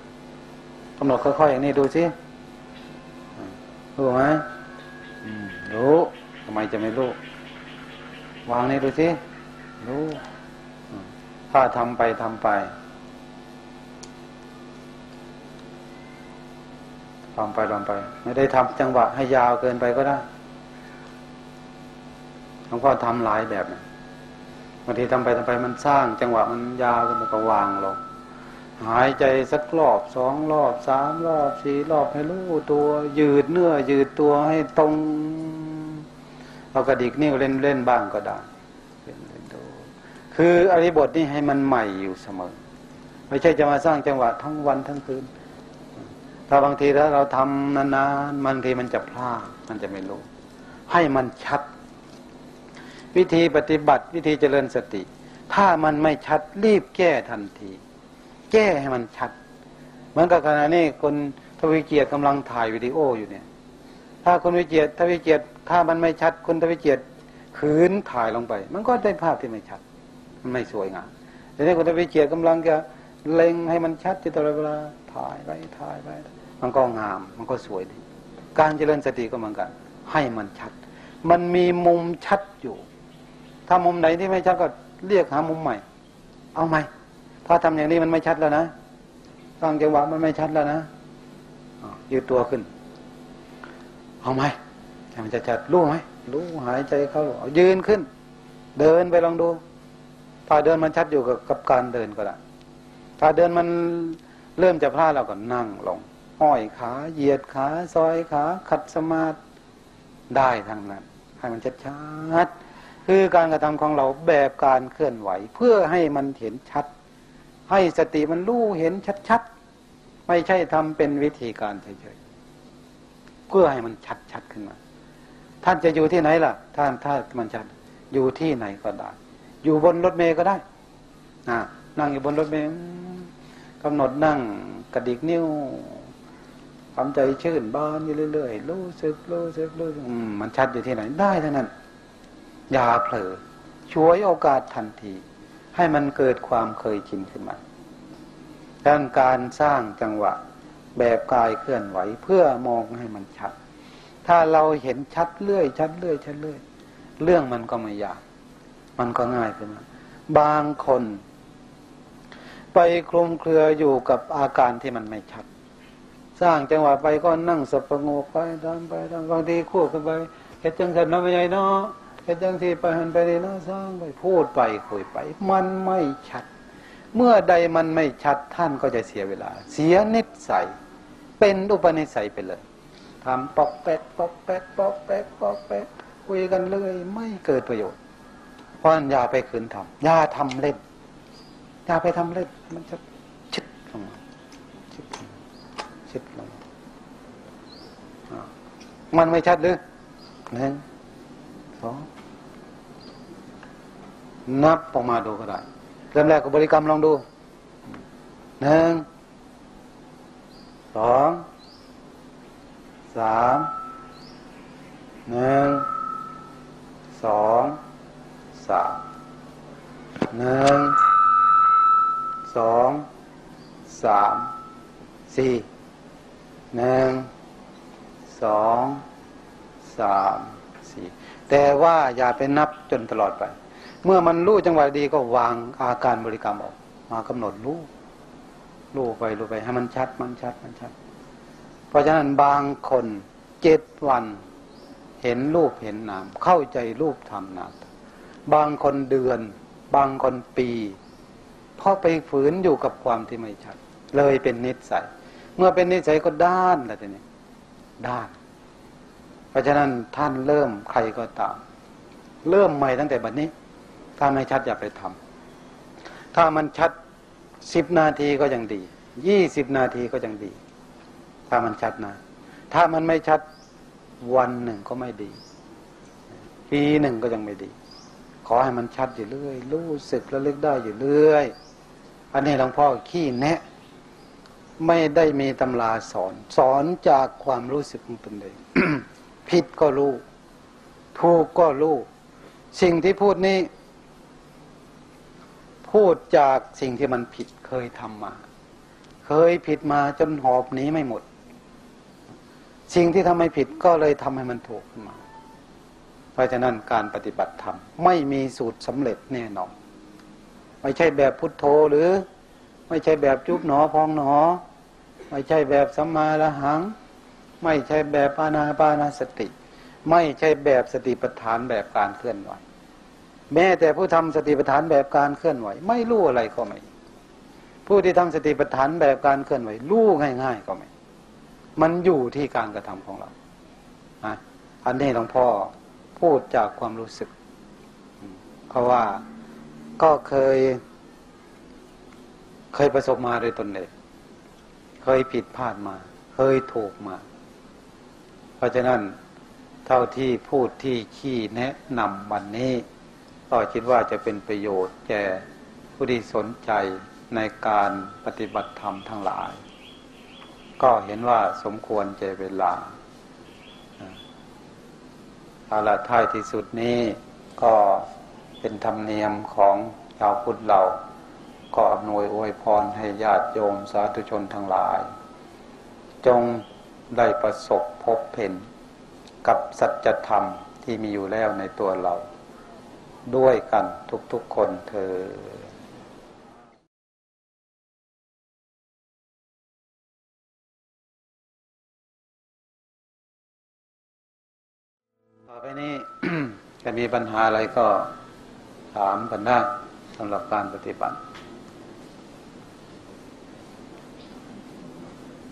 กำหนดค่อยๆอย่างนี้ดูสิรู้ไหมรู้ทำไมจะไม่รู้วางนี่ดูสิรู้ถ้าทำไปทำไปทำไปทำไป ไม่ได้ทำจังหวะให้ยาวเกินไปก็ได้หลวงพ่อทำหลายแบบนะบางทีทำไปทำไปมันสร้าง จังหวะมันยาวมันก็วางลง หายใจสักรอบสองรอบสามรอบสี่รอบให้รู้ตัว ยืดเนื้อยืดตัวให้ตรงเอากระดิกนิ้วเล่นเล่นบ้างก็ได้เล่นเล่นดูคืออริบทนี่ให้มันใหม่อยู่เสมอ ไม่ใช่จะมาสร้างจังหวะทั้งวันทั้งคืนถ้าบางทีถ้าเราทำนานๆบางทีมันจะพลาดมันจะไม่รู้ ให้มันชัด วิธีปฏิบัติวิธีเจริญสติ ถ้ามันไม่ชัดรีบแก้ทันที แก้ให้มันชัด เหมือนกับขณะนี้คนทวีเกียรติกำลังถ่ายวิดีโออยู่เนี่ย ถ้าคุณวิเกียรติทวีเกียรติถ้ามันไม่ชัดคุณทวีเกียรติขืนถ่ายลงไป มันก็ได้ภาพที่ไม่ชัด มันไม่สวยงามแต่นี้คุณทวีเกียรติกำลังจะเล็งให้มันชัดอยู่ตลอดเวลาถ่ายไปถ่ายไปมันก็งาม มันก็สวยดี การเจริญสติก็เหมือนกัน ให้มันชัด มันมีมุมชัดอยู่ ถ้ามุมไหนที่ไม่ชัดก็เรียกหามุมใหม่ เอาใหม่ ถ้าทำอย่างนี้มันไม่ชัดแล้วนะสร้างจังหวะมันไม่ชัดแล้วนะยืดตัวขึ้น เอาไหมให้มันจะชัดรู้ไหมรู้หายใจเข้ายืนขึ้น เดินไปลองดู ถ้าเดินมันชัดอยู่กับกับการเดินก็ได้ถ้าเดินมันเริ่มจะพลาดเราก็นั่งลงห้อยขาเหยียดขาซอยขาขัดสมาธิได้ทั้งนั้นให้มันชัดชัดคือการกระทำของเราแบบการเคลื่อนไหว เพื่อให้มันเห็นชัด ให้สติมันรู้เห็นชัดๆ ไม่ใช่ทำเป็นวิธีการเฉยๆ เพื่อให้มันชัดๆขึ้นมา ท่านจะอยู่ที่ไหนล่ะ ท่านถ้ามันชัด อยู่ที่ไหนก็ได้ อยู่บนรถเมล์ก็ได้นะนั่งอยู่บนรถเมล์กำหนดนั่งกระดิกนิ้วทำใจชื่นบานอยู่เรื่อยๆรู้สึกรู้สึกรู้สึกมันชัดอยู่ที่ไหนได้เท่านั้น อย่าเผลอช่วยโอกาสทันที ให้มันเกิดความเคยชินขึ้นมาดังการสร้างจังหวะแบบกายเคลื่อนไหวเพื่อมองให้มันชัด ถ้าเราเห็นชัดเรื่อย ชัดเรื่อย ชัดเรื่อย เรื่องมันก็ไม่ยาก มันก็ง่ายขึ้นมาบางคน ไปคลุมเครืออยู่กับอาการที่มันไม่ชัด สร้างจังหวะไปก็นั่งสปงกไปทำไปทำบางทีคู่กันไปเห็นจังสันน้ไม่ใหญ่เนาะ เห็นจังที่ไปหันไปนี่นาะสร้างไปพูดไปคุยไป มันไม่ชัด เมื่อใดมันไม่ชัดท่านก็จะเสียเวลา เสียนิสัยเป็นอุปนิสัยไปเลยทำปอกแป๊กปอกแป๊กปอกแป๊กปอกแป๊กคุยกันเลยไม่เกิดประโยชน์เพราะอย่าไปขืนทำอย่าทำเล่นอย่าไปทำเล่นมันจะชิดลงชิดชิดลงมันไม่ชัดหรือหนึ่งสอง นับออกมาดูก็ได้เริ่มแรกก็บริกรรมลองดูหนึ่งสองสามหนึ่งสองสามหนึ่งสองสามสี่หนึ่งสองสามสี่แต่ว่าอย่าไปนับจนตลอดไป เมื่อมันรู้จังหวะดีก็วางอาการบริกรรมออก มากำหนดรู้รู้ไปรู้ไปให้มันชัดมันชัดมันชัด เพราะฉะนั้นบางคนเจ็ดวัน เห็นรูปเห็นนาม เข้าใจรูปธรรมนามบางคนเดือน บางคนปีเพราะไปฝืนอยู่กับความที่ไม่ชัด เลยเป็นนิสัย เมื่อเป็นนิสัยก็ด้านแล้วทีนี้ด้าน เพราะฉะนั้นท่านเริ่มใครก็ตาม เริ่มใหม่ตั้งแต่บัดนี้ ถ้าไม่ชัดอย่าไปทำถ้ามันชัดสิบนาทีก็ยังดียี่สิบนาทีก็ยังดี ถ้ามันชัดนะ ถ้ามันไม่ชัดวันหนึ่งก็ไม่ดี ปีหนึ่งก็ยังไม่ดี ขอให้มันชัดอยู่เรื่อย รู้สึกระลึกได้อยู่เรื่อย อันนี้หลวงพ่อขี้แนะ ไม่ได้มีตำราสอน สอนจากความรู้สึกของตนเองผิดก็รู้ถูกก็รู้ สิ่งที่พูดนี้ พูดจากสิ่งที่มันผิดเคยทำมา เคยผิดมาจนหอบหนีไม่หมด สิ่งที่ทำให้ผิดก็เลยทำให้มันถูกขึ้นมา เพราะฉะนั้นการปฏิบัติธรรมไม่มีสูตรสำเร็จแน่นอนไม่ใช่แบบพุทโธหรือ ไม่ใช่แบบจุบหนอพองหนอ ไม่ใช่แบบสัมมาละหัง ไม่ใช่แบบปานาปานาสติ ไม่ใช่แบบสติปัฏฐานแบบการเคลื่อนไหว แม้แต่ผู้ทำสติปัฏฐานแบบการเคลื่อนไหว ไม่รู้อะไรก็ไม่ ผู้ที่ทำสติปัฏฐานแบบการเคลื่อนไหวรู้ง่าย ๆ ก็ไม่ มันอยู่ที่การกระทำของเราอะอันนี้หลวงพ่อพูดจากความรู้สึก เพราะว่าก็เคย เคยประสบมาโดยตนเองเคยผิดพลาดมา เคยถูกมา เพราะฉะนั้นเท่าที่พูดที่ขี้แนะนำวันนี้ ก็คิดว่าจะเป็นประโยชน์แก่ผู้ที่สนใจในการปฏิบัติธรรมทั้งหลาย ก็เห็นว่าสมควรเจเวลาอาละท้ายที่สุดนี้ก็เป็นธรรมเนียมของชาวพุทธเรา ก็อำนวยอวยพรให้ญาติโยมสาธุชนทั้งหลาย จงได้ประสบพบเห็นกับสัจธรรมที่มีอยู่แล้วในตัวเรา ด้วยกันทุกๆคนเธอต่อไปนี้จะมีปัญหาอะไรก็ถามกันได้สำหรับการปฏิบัติ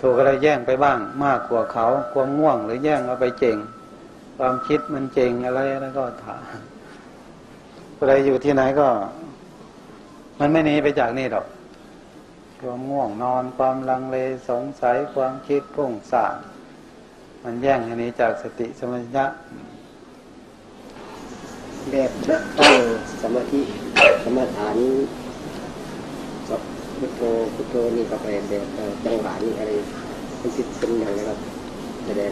ถูกอะไรแย่งไปบ้างมากกว่าเขา ความง่วงหรือแย่งเอาไปเจง ความคิดมันเจงอะไรแล้วก็ถาม อะไรอยู่ที่ไหนก็ มันไม่หนีไปจากนี่หรอกความง่วงนอนความลังเลสงสัยความคิดพุ่งสานมันแย่งอันนี้จากสติสมัญญะแบบตั้งสมาธิสมาฐานพุทโธพุทโธนี่ก็ไปแบบจังหวะนี่อะไรมันติดเป็นอย่างไรครับแสดง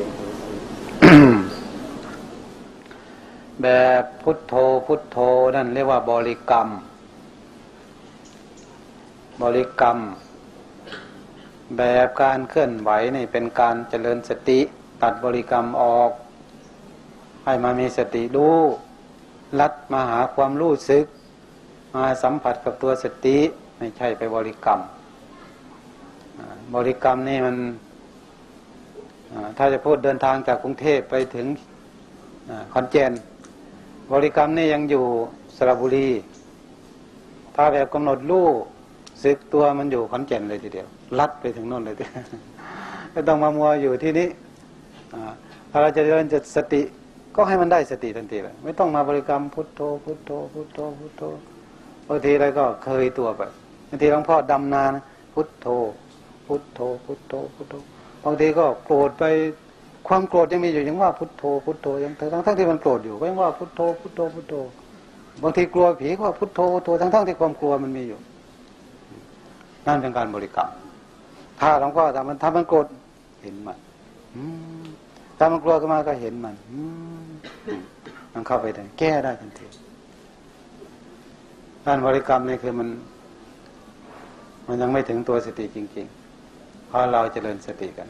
แบบพุทโธพุทโธนั่นเรียกว่าบริกรรม บริกรรม แบบการเคลื่อนไหวนี่เป็นการเจริญสติตัดบริกรรมออก ให้มามีสติรู้ลัดมาหาความรู้สึก มาสัมผัสกับตัวสติไม่ใช่ไปบริกรรม บริกรรมนี่มันถ้าจะพูดเดินทางจากกรุงเทพไปถึงคอนเจน บริกรรมนี่ยังอยู่สระบุรี ถ้าแบบกำหนดรู้สึกตัวมันอยู่ขอนแก่นเลยทีเดียว ลัดไปถึงโน่นเลยทีไม่ต้องมามัวอยู่ที่นี้ถ้าเราจะเดินจะสติก็ให้มันได้สติทันทีเลยไม่ต้องมาบริกรรมพุทโธพุทโธพุทโธพุทโธบางทีอะไรก็เคยตัวไปบางทีหลวงพ่อดำนานพุทโธ พุทโธพุทโธพุทโธบางทีก็โกรธไป ความโกรธยังมีอยู่ยังว่าพุทโธพุทโธยังทั้งทั้งที่มันโกรธอยู่ก็ยังว่าพุทโธพุทโธพุทโธบางทีกลัวผีก็พุทโธพุทโธทั้งทั้งที่ความกลัวมันมีอยู่ นั่นเป็นการบริกรรมถ้าหลวงพ่อทำมันทำมันโกรธเห็นมันถ้ามันกลัวขึ้นมาก็เห็นมันมันเข้าไปได้แก้ได้ทันทีการบริกรรมนี่คือมัน มันยังไม่ถึงตัวสติจริงๆเพราะเราจเจริญสติกัน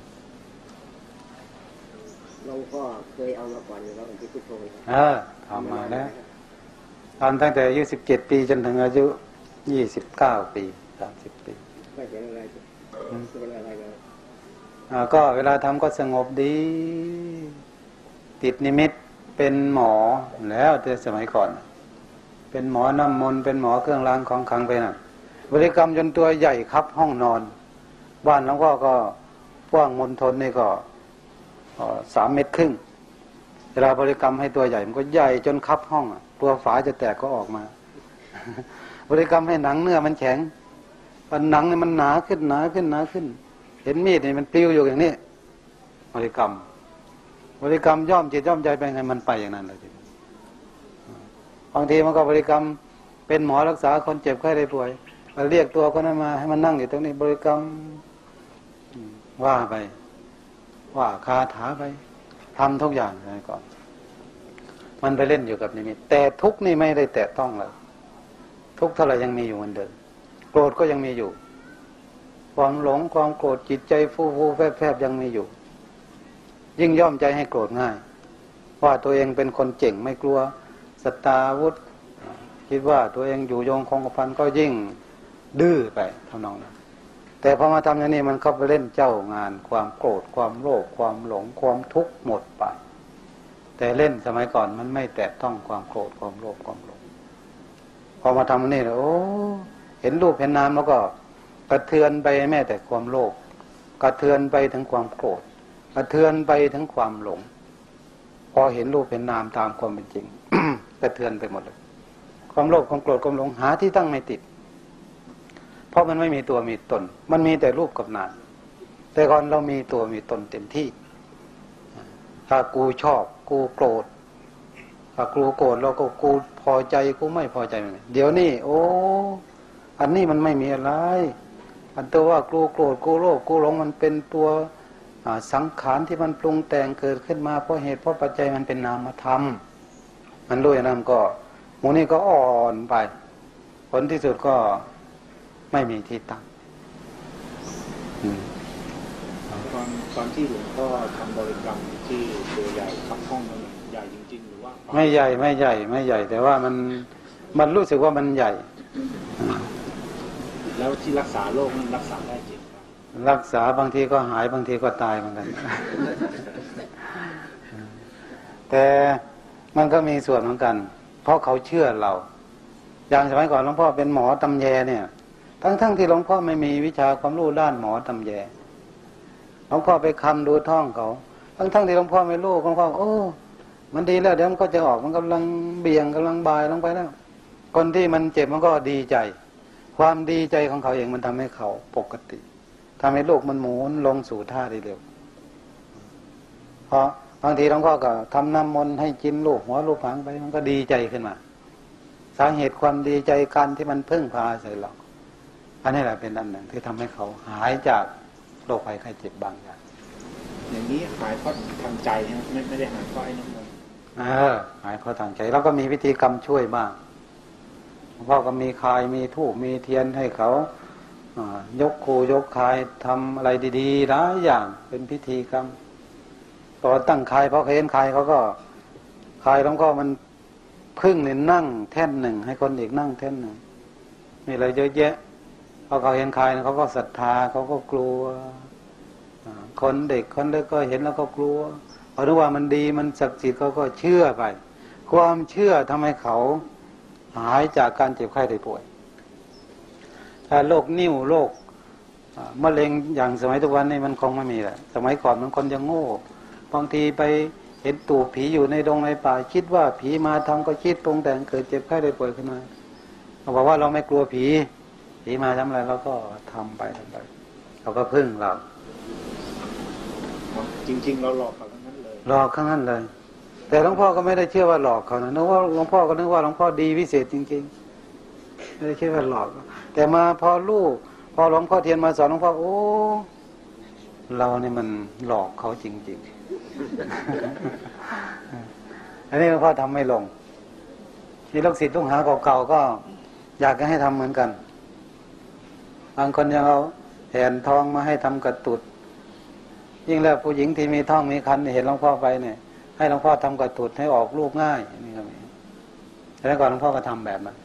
เราก็เคยเอามาก่อนอยู่แล้วที่พุทโธเออทำมาแล้วทำตั้งแต่อายุสิบเจ็ดปีจนถึงอายุยี่สิบเก้าปีสามสิบปีไม่เป็นอะไรเป็นอะไรกันอ่าก็เวลาทำก็สงบดี ติดนิมิตเป็นหมอแล้วแต่สมัยก่อน เป็นหมอน้ำมนต์เป็นหมอเครื่องรางของขังไปน่ะบริกรรมจนตัวใหญ่ครับห้องนอน บ้านหลวงพ่อก็กว้างมนทนนี่ก็ สามเมตรครึ่งเวลาบริกรรมให้ตัวใหญ่มันก็ใหญ่จนคับห้องตัวฝาจะแตกก็ออกมา บริกรรมให้หนังเนื้อมันแข็งนหนังเนี่ยมันหนาขึ้นหนาขึ้นหนาขึ้น เห็นมีดเนี่ยมันปลิวอยู่อย่างนี้ บริกรรม บริกรรมย่อมจิตย่อมใจไปไงมันไปอย่างนั้นเลยบางทีมันก็บริกรรมเป็นหมอรักษาคนเจ็บไข้ได้ป่วยมาเรียกตัวคนนั้นมาให้มันนั่งอยู่ตรงนี้บริกรรมว่าไป ว่าคาถาไปทำทุกอย่างเลยก่อน มันไปเล่นอยู่กับนิมิต แต่ทุกนี่ไม่ได้แตะต้องเลยทุกเท่าไรยังมีอยู่เหมือนเดิมโกรธก็ยังมีอยู่ ความหลงความโกรธจิตใจฟูฟูแฟบแฟบยังมีอยู่ ยิ่งย่อมใจให้โกรธง่าย ว่าตัวเองเป็นคนเจ๋งไม่กลัวสตาวุธ คิดว่าตัวเองอยู่ยงคงกระพันก็ยิ่งดื้อไปทำนองนั้น แต่พอมาทำอย่างนี้มันเข้าไปเล่นเจ้างาน ความโกรธความโลภความหลงความทุกข์หมดไป แต่เล่นสมัยก่อนมันไม่แตะต้องความโกรธความโลภความหลงพอมาทำอันนี่แล้วโอ้เห็นรูปเห็นนามแล้วก็กระเทือนไปแม้แต่ความโลภกระเทือนไปถึงความโกรธกระเทือนไปถึงความหลง พอเห็นรูปเห็นนามตามความเป็นจริงกระเทือนไปหมดเลย ความโลภความโกรธความหลงหาที่ตั้งไม่ติด เพราะมันไม่มีตัวมีตน มันมีแต่รูปกับนามแต่ก่อนเรามีตัวมีตนเต็มที่ ถ้ากูชอบ กูโกรธถ้ากูโกรธเราก็กูพอใจกูไม่พอใจเดี๋ยวนี้โอ้ อันนี้มันไม่มีอะไร อันตัวว่ากูโกรธกูโลภกูหลงมันเป็นตัวสังขารที่มันปรุงแต่งเกิดขึ้นมาเพราะเหตุเพราะปัจจัยมันเป็นนามธรรม มันรู้อย่างนั้นก็หมูนี่ก็อ่อนไป ผลที่สุดก็ ไม่มีที่ตั้งตอนตอนที่หลวงพ่อทำบริกรรมที่ตัวใหญ่ขับห้องนั้นใหญ่จริงๆหรือว่า ไม่ใหญ่ไม่ใหญ่ ไม่ใหญ่ แต่ว่ามันมันรู้สึกว่ามันใหญ่ แล้วที่รักษาโรคนั้นรักษาได้จริงครับรักษาบางทีก็หายบางทีก็ตายเหมือนกัน แต่มันก็มีส่วนเหมือนกัน เพราะเขาเชื่อเรา อย่างสมัยก่อนหลวงพ่อเป็นหมอตำแยเนี่ย ทั้งๆทที่หลวงพ่อไม่มีวิชาความรู้ด้านหมอตำแยหลวงพ่อไปคำดูท่องเขา ทั้งๆที่หลวงพ่อไม่รู้หลวงพ่อโอ้ มันดีแล้วเดี๋ยวมันก็จะออกมันกำลังเบี่ยงกำลังบายลงไปแล้ว คนที่มันเจ็บมันก็ดีใจ ความดีใจของเขาเองมันทำให้เขาปกติทำให้โลกมันหมุนลงสู่ท่าได้เร็วเพราะบางทีหลวงพ่อก็ทำน้ำมนต์ให้กินลูกหัวลูกหางไปมันก็ดีใจขึ้นมา สาเหตุความดีใจการที่มันพึ่งพาใส่เรา อันนี้แหละเป็นอันหนึ่งที่ทำให้เขาหายจากโรคภัยไข้เจ็บบางอย่าง อย่างนี้หายเพราะทางใจใช่ไหมไม่ไม่ได้หายเพราะไอ้น้ำมันต์เออหายเพราะทางใจแล้วก็มีวิธีกรรมช่วยบ้างหลวงพ่อก็มีคายมีทูบมีเทียนให้เขาอ่ายกคูยกคายทำอะไรดีๆหลายอย่างเป็นพิธีกรรมตอนตั้งคายเพราะเขาเห็นคายเขาก็คายแล้วก็มันพึ่งเนี่ยนั่งแท่นหนึ่งให้คนอีกนั่งแท่นหนึ่งมีอะไรเยอะแยะ พอเขาเห็นใคายเขาก็ศรัทธาเขาก็กลัวคนเด็กคนเล็กก็เห็นแล้วก็กลัวเพราะรู้ว่ามันดีมันศักดิ์สิทธิ์เขาก็เชื่อไป ความเชื่อทำให้เขาหายจากการเจ็บไข้ได้ป่วยถ้าโรคนิ่วโรคมะเร็งอย่างสมัยทุกวันนี้มันคงไม่มีแหละสมัยก่อนมันคนยังโง่บางทีไปเห็นตูผีอยู่ในดงในป่า คิดว่าผีมาทำก็คิดปรงแต่งเกิดเจ็บไข้ได้ป่วยขึ้นมาเขาบอกว่าเราไม่กลัวผี ผีมาทำอะไรเราก็ทำไปทำไป เราก็พึ่งเราจริง ๆ เราหลอกเขาทั้งนั้นเลยหลอกข้างนั้นเลย แต่หลวงพ่อก็ไม่ได้เชื่อว่าหลอกเขานะนึกว่าหลวงพ่อก็นึกว่าหลวงพ่อดีวิเศษจริง ๆ ไม่ได้เชื่อว่าหลอก แต่มาพอลูก พอหลวงพ่อเทียนมาสอนหลวงพ่อโอ้เรานี่มันหลอกเขาจริง ๆ อันนี้หลวงพ่อทำไม่ลงที่ลูกศิษย์ลูกหาเก่าๆก็อยากจะให้ทำเหมือนกัน บางคนยังเอาแผ่นทองมาให้ทำกระตุด ยิ่งแล้วผู้หญิงที่มีท้องมีคันเห็นหลวงพ่อไปเนี่ย ให้หลวงพ่อทำกระตุดให้ออกลูกง่ายนี่ก็มีแล้วก่อนหลวงพ่อก็ทำแบบนั้น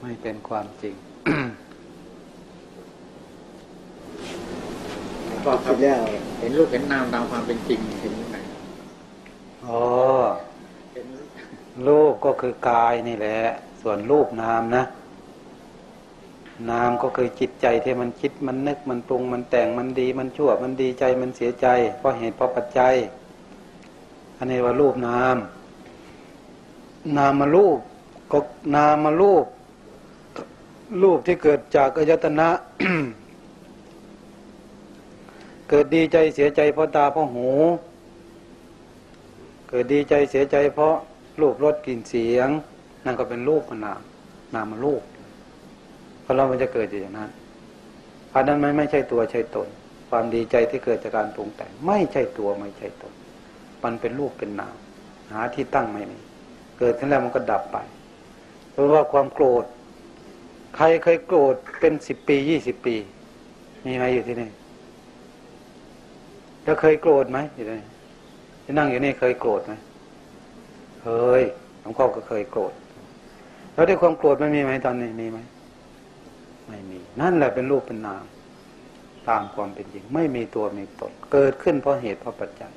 ไม่เป็นความจริงก็ครับเห็นรูปเห็นนามตามความเป็นจริงเห็นยังไงอ๋อเห็นรูปก็คือกายนี่แหละ ส่วนรูปนามนะ นามก็คือจิตใจที่มันคิดมันนึกมันปรุงมันแต่งมันดี มันชั่วมันดีใจมันเสียใจ เพราะเหตุเพราะปัจจัย อันนี้ว่ารูปนาม นามารูปก็นามารูป รูปที่เกิดจากอายตนะ เกิดดีใจเสียใจเพราะตาเพราะหู เกิดดีใจเสียใจ เพราะรูปรสกลิ่นเสียง นั่นก็เป็นรูปนาม นามารูป เพราะเรามันจะเกิดอยู่อย่างนั้นอันนั้นไม่ไม่ใช่ตัวใช่ตน ความดีใจที่เกิดจากการปรุงแต่งไม่ใช่ตัวไม่ใช่ตน มันเป็นรูปเป็นนามหาที่ตั้งไม่มีเกิดขึ้นแล้วมันก็ดับไปเพราะว่าความโกรธ ใครเคยโกรธเป็นสิบปียี่สิบปี มีไหมอยู่ที่นี่แล้วเคยโกรธไหมอยู่ที่นี่ที่นั่งอยู่นี่เคยโกรธไหมเคยหลวงพ่อก็เคยโกรธ แล้วด้วยความโกรธไม่มีไหมตอนนี้มีไหม ไม่มี นั่นแหละเป็นรูปเป็นนามตามความเป็นจริง ไม่มีตัวมีตนเกิดขึ้นเพราะเหตุเพราะปัจจัย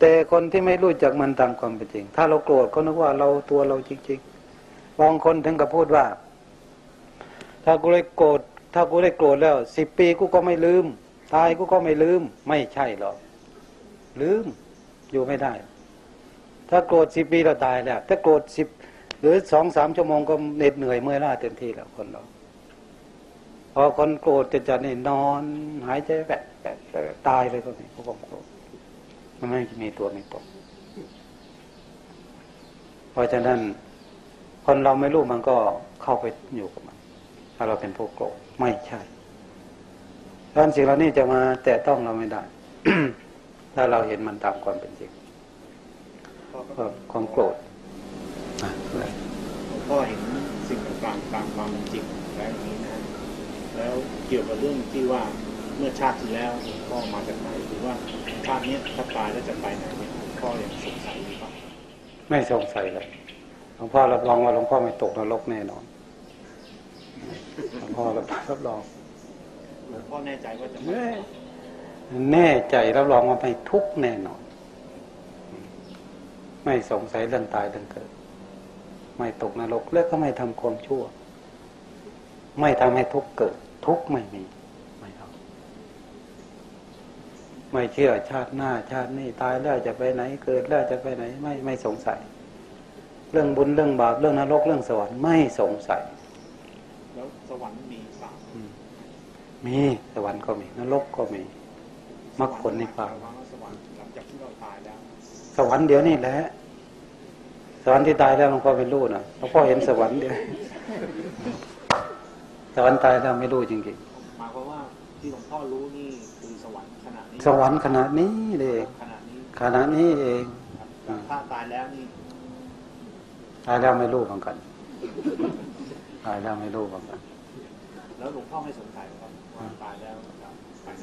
แต่คนที่ไม่รู้จักมันตามความเป็นจริง ถ้าเราโกรธก็นึกว่าเราตัวเราจริงบางคนถึงกับพูดว่า ถ้ากูได้โกรธถ้ากูได้โกรธแล้วสิบปีกูก็ไม่ลืม ตายกูก็ไม่ลืม ไม่ใช่หรอกลืมอยู่ไม่ได้ ถ้าโกรธสิบปีเราตายแล้วถ้าโกรธสิบหรือสองสามชั่วโมงก็เหน็ดเหนื่อยเมื่อยล้าเต็มที่แล้วคนเรา พอคนโกรธจะจะนี่นอน หายใจแปะแปะแปะตายเลยก็มีพวกความโกรธมันไม่มีตัวมีตนเพราะฉะนั้น คนเราไม่รู้มันก็เข้าไปอยู่กับมัน ถ้าเราเป็นผู้โกรธไม่ใช่ดังนั้นสิ่งเหล่านี้จะมาแตะต้องเราไม่ได้ ถ้าเราเห็นมันตามความเป็นจริงความโกรธพ่อเห็นสิ่งต่างๆตามความเป็นจริงแล้วอย่างนี้นะ แล้วเกี่ยวกับเรื่องที่ว่าเมื่อชาติที่แล้วหลวงพ่อมาจากไหนหรือว่าชาติเนี้ยถ้าตายแล้วจะไปไหนเนี่ยหลวงพ่อยังสงสัยอยู่ครับไม่สงสัยเลยหลวงพ่อรับรองว่าหลวงพ่อไม่ตกนรกแน่นอนหลวงพ่อรับรับรองหลวงพ่อแน่ใจว่าจะไปแน่แน่ใจรับรองว่าไม่ทุกข์แน่นอน ไม่สงสัยเรื่องตายเรื่องเกิด ไม่ตกนรกและก็ไม่ทำความชั่ว ไม่ทำให้ทุกข์เกิด ทุกข์ไม่มีไม่เอาไม่เชื่อชาติหน้า ชาตินี้ตายแล้วจะไปไหน เกิดแล้วจะไปไหน ไม่ไม่สงสัย เรื่องบุญเรื่องบาปเรื่องนรกเรื่องสวรรค์ไม่สงสัย แล้วสวรรค์มีสามมีสวรรค์ก็มีนรกก็มีมรรคผลนิพพานว่าสวรรค์หลังจากที่เราตายแล้ว สวรรค์เดียวนี่แหละสวรรค์ที่ตายแล้วหลวงพ่อไม่รู้นะหลวงพ่อเห็นสวรรค์เดียว สวรรค์ตายแล้วไม่รู้จริงหมายความว่าที่หลวงพ่อรู้นี่คือสวรรค์ขณะนี้ๆสวรรค์ขนาดนี้เลยขณะนี้ขนาดนี้เองครับถ้าตายแล้วนี่ตายแล้วไม่รู้เหมือนกันตายแล้วไม่รู้เหมือนกัน แล้วหลวงพ่อไม่สงสัยครับว่าตายแล้วจะไปไหน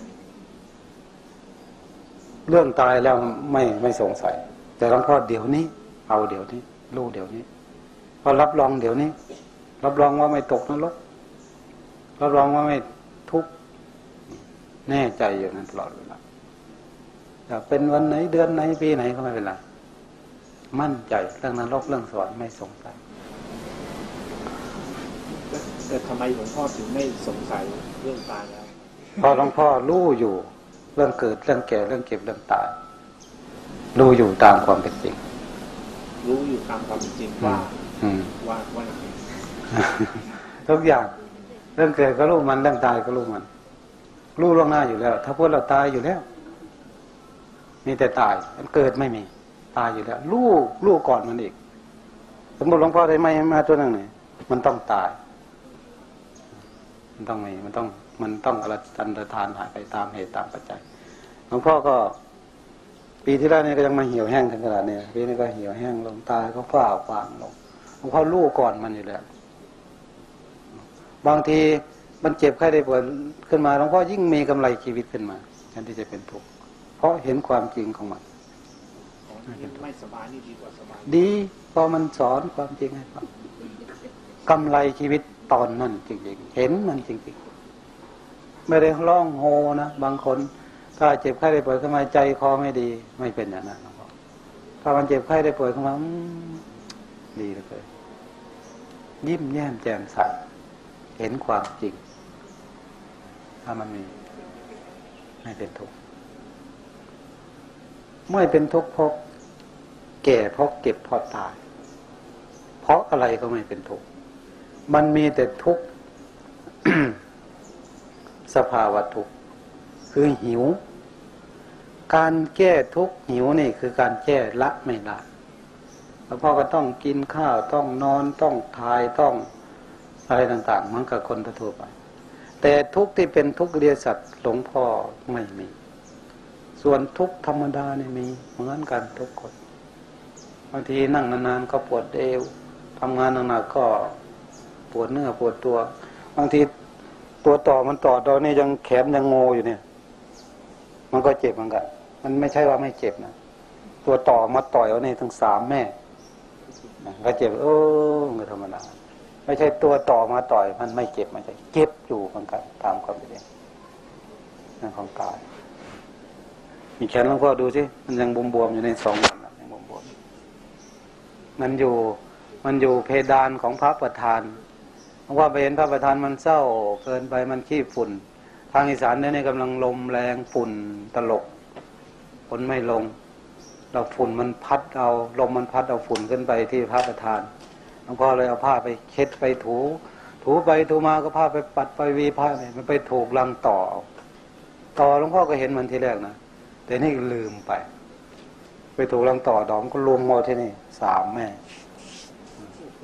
เรื่องตายแล้วไม่ไม่สงสัย แต่หลวงพ่อเดี๋ยวนี้ เอาเดี๋ยวนี้รู้เดี๋ยวนี้พอรับรองเดี๋ยวนี้ รับรองว่าไม่ตกนรก รับรองว่าไม่ทุกข์แน่ใจอยู่นั้นตลอดเวลาจะเป็นวันไหนเดือนไหนปีไหนก็ไม่เป็นไรมั่นใจเรื่องนรกเรื่องสวรรค์ไม่สงสัยแต่ทำไมหลวงพ่อถึงไม่สงสัยเรื่องตายแล้วเพอหลวงพ่อรู้อยู่ เรื่องเกิดเรื่องแก่เรื่องเก็บเรื่องตายรู้อยู่ตามความเป็นจริง รู้อยู่ตามความเป็นจริงว่าอืมว่าว่าอย่างไรทุกอย่างเรื่องเกิดก็รู้มันเรื่องตายก็รู้มัน รู้ล่วงหน้าอยู่แล้ว ถ้าพูดเราตายอยู่แล้ว มีแต่ตายมันเกิดไม่มี ตายอยู่แล้วรู้รู้ก่อนมันอีก สมมติหลวงพ่อได้ไม่มาตัวหนึงเนี่ยมันต้องตาย มันต้องมีมันต้อง มันต้องกระจันตทานหายไปตามเหตุตามปัจจัยหลวงพ่อก็ปีที่แล้วเนี่ยก็ยังมาเหี่ยวแห้งถึงขนาดเนี้ยปีนี้ก็เหี่ยวแห้งลงตายก็ฝ้าฟางลงหลวงพ่อรู้ก่อนมันอยู่แล้ว บางทีมันเจ็บไข้ได้ป่วยขึ้นมาหลวงพ่อยิ่งมีกำไรชีวิตขึ้นมาแทนที่จะเป็นทุกข์เพราะเห็นความจริงของมันของที่ไม่สบายนี่ดีกว่าสบายดีเพอมันสอนความจริงให้ฟังกำไรชีวิตตอนนั้นจริงๆ เห็นมันจริงๆ ไม่ได้ร้องโฮนะ บางคนถ้าเจ็บไข้ได้ป่วยขึ้นมาใจคอไม่ดี ไม่เป็นอย่างนั้นหลวงพ่อถ้ามันเจ็บไข้ได้ป่วยขึ้นมาอืมดีเหลยเกินยิ้มแย้มแจ่มใส เห็นความจริง ถ้ามันมี ไม่เป็นทุกข์ไม่เป็นทุกข์เพราะแก่เพราะเก็บเพราะตาย เพราะอะไรก็ไม่เป็นทุกข์มันมีแต่ทุกข์สภาวะทุกข์คือหิว การแก้ทุกข์หิวนี่คือการแก้ละไม่ละแล้วพ่อก็ต้องกินข้าวต้องนอนต้องทายต้อง อะไรต่างๆเหมือนกับคนทั่วไป แต่ทุกที่เป็นทุกเรียสัตว์หลวงพ่อไม่มี ส่วนทุกธรรมดานี่มีเหมือนกันทุกคนบางทีนั่งนานๆก็ปวดเอวทำงานหนักๆก็ปวดเนื้อปวดตัว บางทีตัวต่อมันต่อตอนนี้ยังแขนยังงออยู่เนี่ย มันก็เจ็บเหมือนกันมันไม่ใช่ว่าไม่เจ็บนะตัวต่อมาต่อยเอานี่ทั้งสามแม่ก็เจ็บเออมันก็ธรรมดา ไม่ใช่ตัวต่อมาต่อย มันไม่เจ็บมันจะเจ็บอยู่เหมือนกันตามความเป็นจริงนั่นของกายมีแขนหลวงพ่อดูสิมันยังบวมๆอยู่ในสองวันยังบวมๆมันอยู่มันอยู่เพดานของพระประธานเพราะว่าไปเห็นพระประธานมันเศร้าเกินไปมันขี้ฝุ่น ทางอีสานเนี่ยนี่กำลังลมแรงฝุ่นตลกฝนไม่ลง เราฝุ่นมันพัดเอาลมมันพัดเอาฝุ่นขึ้นไปที่พระประธาน งพ่อเลยเอาผ้าไปเช็ดไปถู ถูไปถูมาก็ผ้าไปปัดไปวีผ้าเนี่ยมันไปถูกลังต่อเอาต่อหลวงพ่อก็เห็นมันทีแรกนะแต่นี่ลืมไป ไปถูกลังต่อดอมก็รวมหมดที่นี่สามแม่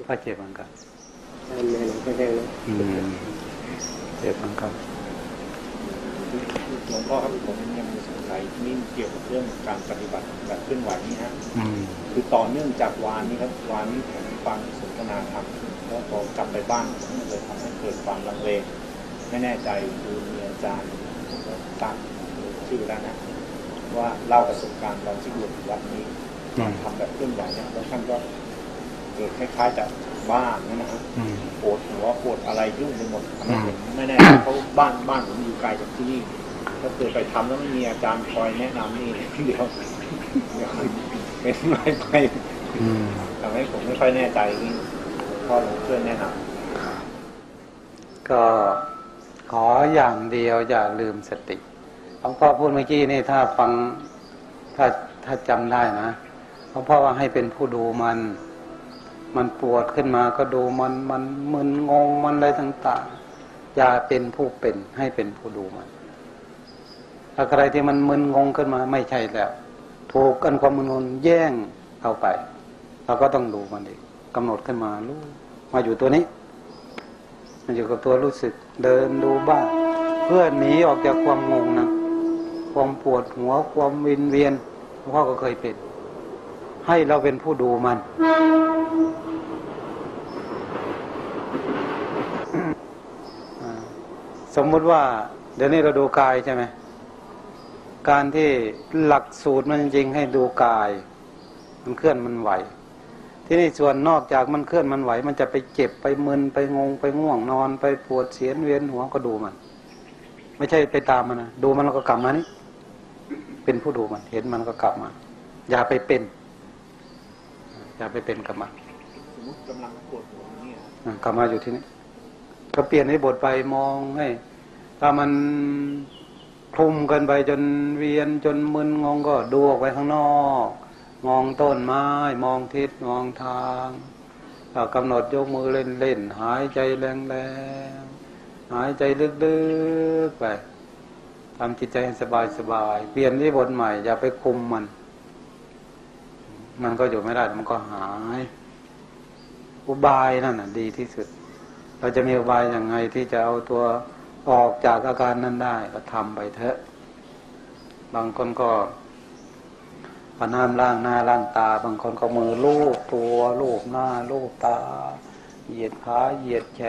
ก็เจ็บเหมือนกันทำงานก็ได้นะอืมเจ็บเหมือนกันหลวงพ่อครับผมยังสงสัยนี่เกี่ยวกับเรื่องการปฏิบัติแบบเคลื่อนไหวนี่ฮะอืมคือต่อเนื่องจากวานนี้ครับวานนี้ผมฟัง สนทนาธรรมแล้วพอกลับไปบ้านมก็เลยทำให้เกิดความลังเลไม่แน่ใจคือมีอาจารย์ตั้งชื่อแล้วนะว่าเล่าประสบการณ์ตอนที่บวชอยู่วัดนี้ทำแบบเคลื่อนไหวเนี่ยแล้วท่านก็เกิดคล้ายๆจะบ้านะฮะปวดหัวปวดอะไรยุ่งไปหมดทำให้อืมไม่แน่เพราบ้านบ้านผมอยู่ไกลจากที่นี่ถ้าเกิดไปทำแล้วไม่มีอาจารย์คอยแนะนำนี่เดี๋ยวเดียวเป็นไม่ไป ทำให้ผมไม่ค่อยแน่ใจนี่พ่อหลวงเพื่อนแนะนำก็ขออย่างเดียวอย่าลืมสติหลวงพ่อพูดเมื่อกี้นี่ถ้าฟังถ้าถ้าจำได้นะหลวงพ่อว่าให้เป็นผู้ดูมัน มันปวดขึ้นมาก็ดูมันมันมึนงงมันอะไรต่างๆอย่าเป็นผู้เป็นให้เป็นผู้ดูมันถ้าใครที่มันมึนงงขึ้นมาไม่ใช่แล้ว ถูกกันความมึนงงแย่งเข้าไป เราก็ต้องดูมันเองกำหนดขึ้นมารู้มาอยู่ตัวนี้มันอยู่กับตัวรู้สึก เดินดูบ้างเพื่อหนีออกจากความงงนะความปวดหัวความวินเวียนพ่อก็เคยเป็น ให้เราเป็นผู้ดูมัน สมมุติว่า เดี๋ยวนี้เราดูกายใช่ไหมการที่หลักสูตรมันจริงให้ดูกาย มันเคลื่อนมันไหว ที่นี่ส่วนนอกจากมันเคลื่อนมันไหว มันจะไปเจ็บไปมึนไปงงไปง่วงนอน ไปปวดเสียนเวียนหัวก็ดูมัน ไม่ใช่ไปตามมันนะดูมันแล้วก็กลับมานี่เป็นผู้ดูมัน เห็นมันก็กลับมา อย่าไปเป็น อย่าไปเป็นกับมันสมมติกำลังปวดหัวเนี่ยกลับมาอยู่ที่นี่ก็เปลี่ยนให้บทไปมองให้ถ้ามันคลุมกันไปจนเวียนจนมึนงงก็ดูออกไปข้างนอก มองต้นไม้ มองทิศมองทางกำหนดยกมือเล่นเล่นหายใจแรงแรงหายใจลึกๆไปทำจิตใจให้สบายสบาย เปลี่ยนที่บทใหม่ อย่าไปคุมมัน มันก็อยู่ไม่ได้มันก็หาย อุบายนั่นน่ะ ดีที่สุด เราจะมีอุบายอย่างไงที่จะเอาตัวออกจากอาการนั้นได้ ก็ทำไปเถอะ บางคนก็ ปน้ำล้างหน้าล้างตา บางคนก็มือลูบตัวลูบหน้าลูบตา เหยียดขาเหยียดแข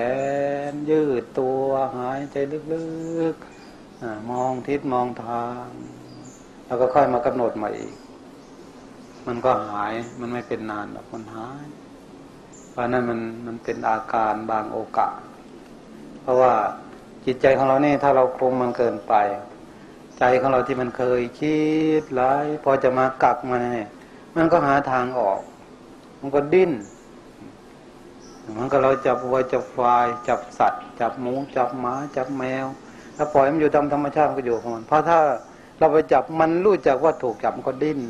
น ยืดตัวหายใจลึกๆมองทิศมองทาง แล้วก็ค่อยมากำหนดใหม่อีก มันก็หายมันไม่เป็นนานหรอกมันหาย เพราะนั้นมันมันเป็นอาการบางโอกาส เพราะว่าจิตใจของเราเนี่ยถ้าเราคลุมมันเกินไป ใจของเราที่มันเคยคิดร้ายพอจะมากักมันเนี่ยมันก็หาทางออก มันก็ดิ้นมันก็เราจับวัวจับควาย จับสัตว์ จับหมู จับหมาจับแมว ถ้าปล่อยมันอยู่ตามธรรมชาติมันก็อยู่ของมันเพราะถ้าเราไปจับมันรู้จักว่าถูกจับมันก็ดิ้น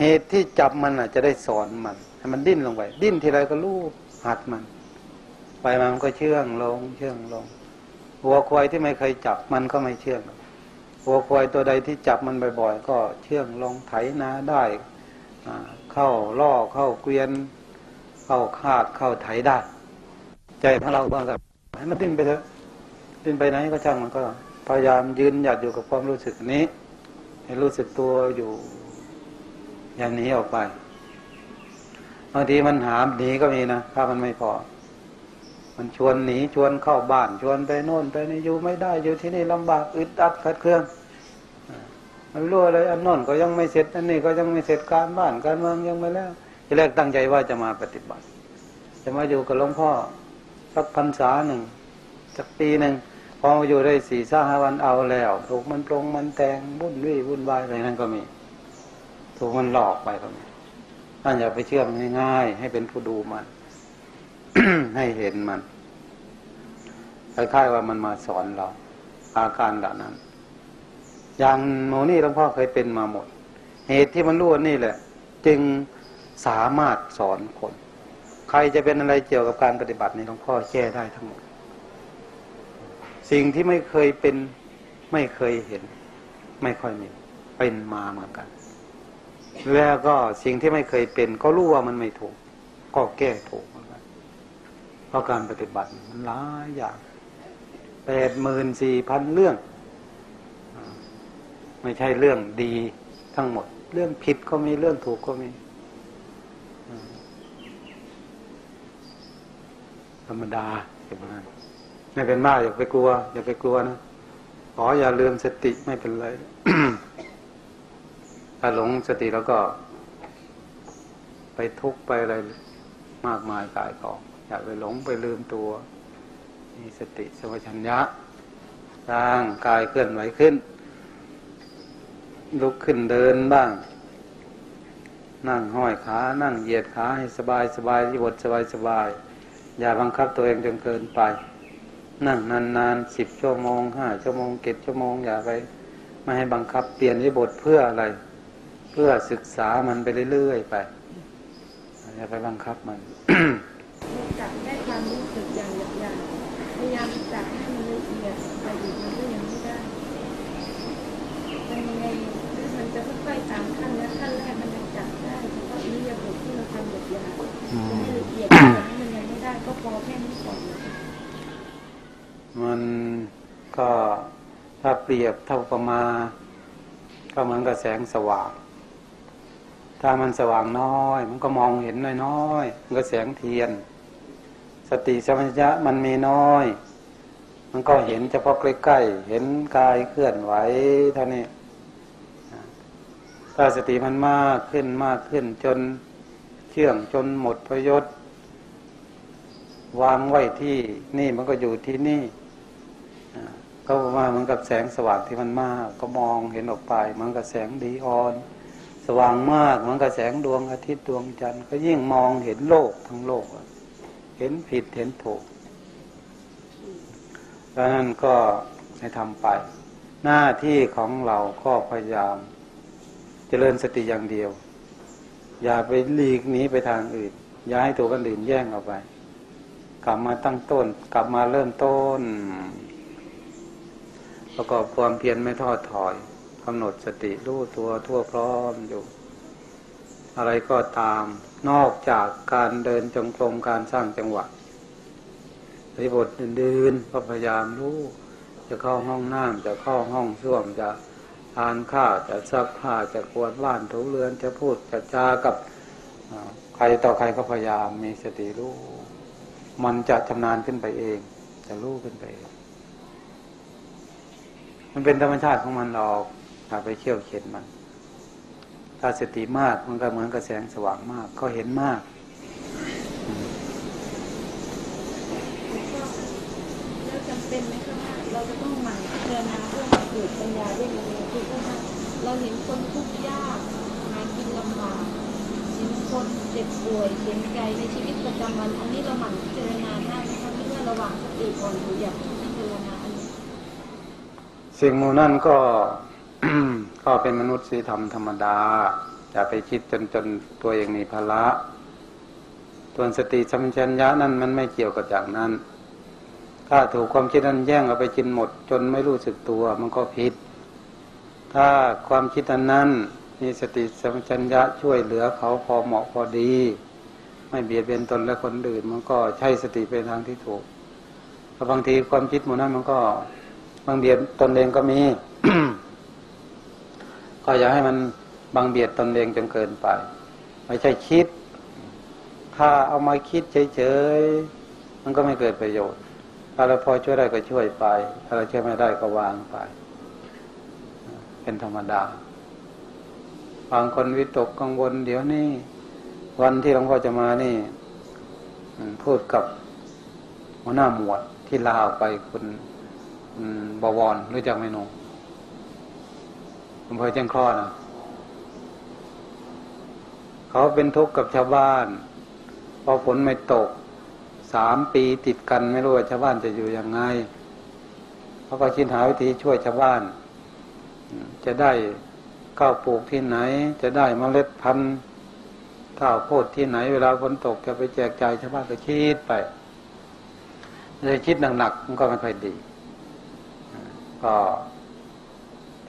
เหตุที่จับมันอะ จะได้สอนมันให้มันดิ้นลงไป ดิ้นทีไรก็ลูบหัดมัน ไปมามันก็เชื่องลงเชื่องลง วัวควายที่ไม่เคยจับมันก็ไม่เชื่องหัวควายตัวใดที่จับมันบ่อยๆ ก็เชื่องลงไถนาได้เข้าล่อเข้าเกวียน เข้าคาดเข้าไถได้ ใจของเราก็แบบให้มันดิ้นไปเถอะดิ้นไปไหนก็ช่างมันก็พยายามยืนหยัดอยู่กับความรู้สึกนี้ ให้รู้สึกตัวอยู่อย่างนี้ออกไปบางทีมันหามหนีก็มีนะ ถ้ามันไม่พอ มันชวนหนีชวนเข้าบ้านชวนไปโน่นไปนี่อยู่ไม่ได้อยู่ที่นี่ลำบากอึดอัดขัดเครื่องมันรู้อะไรอันโน่นก็ยังไม่เสร็จอันนี้ก็ยังไม่เสร็จการบ้านการเมืองยังไม่แล้วทีแรกตั้งใจว่าจะมาปฏิบัติ จะมาอยู่กับหลวงพ่อสักพรรษาหนึ่งสักปีหนึ่งพอมาอยู่ได้สี่ห้าวันเอาแล้วถูกมันปรงมันแต่งวุ่นวี่วุ่นวายอะไรนั่นก็มี ถูกมันหลอกไปก็มีท่านอย่าไปเชื่อมันง่ายๆให้เป็นผู้ดูมัน ให้เห็นมันคล้ายๆว่ามันมาสอนเรา อาการเหล่านั้น อย่างโมนี่หลวงพ่อเคยเป็นมาหมด เหตุที่มันรู้ว่านี่แหละ จึงสามารถสอนคน ใครจะเป็นอะไรเกี่ยวกับการปฏิบัตินี้หลวงพ่อแก้ได้ทั้งหมด สิ่งที่ไม่เคยเป็นไม่เคยเห็น ไม่ค่อยมีเป็นมาเหมือนกัน แล้วก็สิ่งที่ไม่เคยเป็น ก็รู้ว่ามันไม่ถูก ก็แก้ถูก เพราะการปฏิบัติมันหลายอย่างแปดหมื่นสี่พันเรื่อง ไม่ใช่เรื่องดีทั้งหมด เรื่องผิดก็มีเรื่องถูกก็มีธรรมดาอย่างนั้นไม่เป็นมากอย่าไปกลัว อย่าไปกลัวนะขออย่าลืมสติไม่เป็นไรถ้าหลงสติแล้วก็ ไปทุกข์ไปอะไรมากมายกายกอง อย่าไปหลงไปลืมตัว มีสติสมัชัญญะสร้างกายเคลื่อนไหวขึ้น ลุกขึ้นเดินบ้าง นั่งห้อยขา นั่งเหยียดขาให้สบายสบายที่บทสบายสบาย อย่าบังคับตัวเองจนเกินไป นั่งนานๆสิบชั่วโมงห้าชั่วโมงเจ็ดชั่วโมงอย่าไปไม่ให้บังคับเปลี่ยนที่บทเพื่ออะไร เพื่อศึกษามันไปเรื่อยๆไปอย่าไปบังคับมัน มันก็ถ้าเปรียบเท่าประมาก็เหมือนกับแสงสว่าง ถ้ามันสว่างน้อย มันก็มองเห็นน้อยๆมันก็แสงเทียน สติสัมปชัญญะมันมีน้อย มันก็เห็นเฉพาะใกล้ๆเห็นกายเคลื่อนไหวเท่านี้ถ้าสติมันมากขึ้นมากขึ้นจนเชื่องจนหมดประโยชน์ วางไว้ที่นี่มันก็อยู่ที่นี่อ่าก็ว่าเหมือนกับแสงสว่างที่มันมาก ก็มองเห็นออกไปเหมือนกับแสงดีออน สว่างมากเหมือนกับแสงดวงอาทิตย์ดวงจันทร์ก็ยิ่งมองเห็นโลกทั้งโลก เห็นผิดเห็นถูกดังนั้นก็ให้ทำไป หน้าที่ของเราก็พยายามเจริญสติอย่างเดียว อย่าไปหลีกหนีไปทางอื่น อย่าให้ตัวกันอื่นแย่งเอาไป กลับมาตั้งต้น กลับมาเริ่มต้น ประกอบความเพียรไม่ทอดถอยกำหนดสติรู้ตัวทั่วพร้อมอยู่ อะไรก็ตาม นอกจากการเดินจงกรมการสร้างจังหวะในบทอื่นๆก็พยายามรู้จะเข้าห้องน้ำจะเข้าห้องส้วมจะทานข้าวจะซักผ้าจะกวาดบ้านถูเรือนจะพูดจะจากับใครต่อใครก็พยายามมีสติรู้ มันจะชำนาญขึ้นไปเอง จะรู้ขึ้นไปเอง มันเป็นธรรมชาติของมันหรอกอย่าไปเขี่ยวเข็นมัน ถ้าสติมากมันก็เหมือนกับแสงสว่างมากก็เห็นมากแล้วจำเป็นไหมคะว่าเราจะต้องหมั่นพิจารณาเพื่อเกิดปัญญาด้ยังไงคือว่าเราเห็นคนทุกข์ยากหากินลำบากเห็น คนเจ็บป่วยเสียใจในชีวิตประจำวัน อันนี้เราหมั่นพิจารณาได้ไหมคะไม่ว่าระหว่างสติก่อนหรืออยากพิจารณาอันนี้สิ่งมูนั่นก็ก็เป็นมนุษย์สีธรรมธรรมดาอย่าไปคิดจนจนตัวเองมีภาระตัวนสติสัมปชัญญะนั้นมันไม่เกี่ยวกับอย่างนั้น ถ้าถูกความคิดนั้นแย่งเอาไปกินหมด จนไม่รู้สึกตัวมันก็ผิด ถ้าความคิดอันนั้น มีสติสัมปชัญญะช่วยเหลือเขาพอเหมาะพอดี ไม่เบียดเบียนตนและคนอื่น มันก็ใช้สติไปทางที่ถูกแต่บางทีความคิดหมู่นั้นมันก็บางเบียดตนเองก็มีก็อย่าให้มันบังเบียดตนเองจนเกินไป ไม่ใช่คิด ถ้าเอามาคิดเฉยๆมันก็ไม่เกิดประโยชน์ ถ้าเราพอช่วยได้ก็ช่วยไป ถ้าเราช่วยไม่ได้ก็วางไป เป็นธรรมดา บางคนวิตกกังวล เดี๋ยวนี้วันที่หลวงพ่อจะมานี่พูดกับหัวหน้าหมวดที่ลาออกไปคุณบวรรู้จักไหมหนูอำเภอแจ้งข้อนะเขาเป็นทุกข์กับชาวบ้านพอฝนไม่ตกสามปีติดกันไม่รู้ว่าชาวบ้านจะอยู่ยังไงเขาก็คิดหาวิธีช่วยชาวบ้าน จะได้ ข้าวปลูกที่ไหน จะได้เมล็ดพันธุ์ข้าวโพดที่ไหน เวลาฝนตกจะไปแจกจ่ายชาวบ้านก็คิดไปเลยคิดหนักๆมันก็ไม่ค่อยดี ก็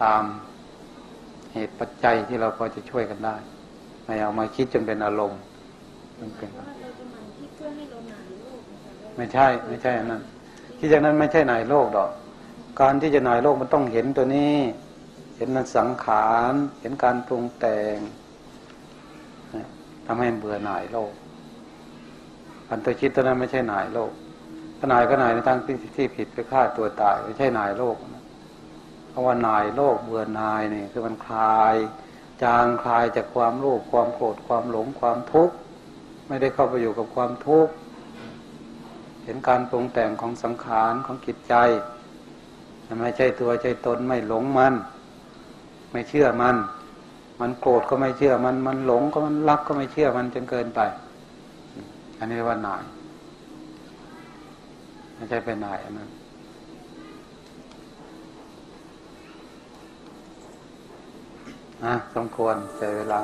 ตามเหตุปัจจัยที่เราพอจะช่วยกันได้ ไม่เอามาคิดจนเป็นอารมณ์มันเป็นไม่ใช่ ไม่ใช่อันนั้นที่จากนั้นไม่ใช่นายโลกดอก การที่จะนายโลกมันต้องเห็นตัวนี้ เห็นมันสังขาร เห็นการปรุงแต่งทำให้เบื่อหน่ายโลกอันตัวคิดตัวนั้นไม่ใช่หน่ายโลกถ้าหน่ายก็หน่ายในทางที่ที่ผิดไปฆ่าตัวตายไม่ใช่หน่ายโลกเพราะว่าหน่ายโลกเบื่อหน่ายนี่คือมันคลาย จางคลายจากความโลภความโกรธความหลงความทุกข์ไม่ได้เข้าไปอยู่กับความทุกข์เห็นการปรุงแต่งของสังขารของจิตใจมันไม่ใช่ตัวใช่ตนไม่หลงมัน ไม่เชื่อมัน มันโกรธก็ไม่เชื่อมัน มันหลงก็มันรักก็ไม่เชื่อมันจนเกินไป อันนี้ว่าหน่ายไม่ใช่เป็นหน่ายอันนั้นอะสมควรใช้เวลา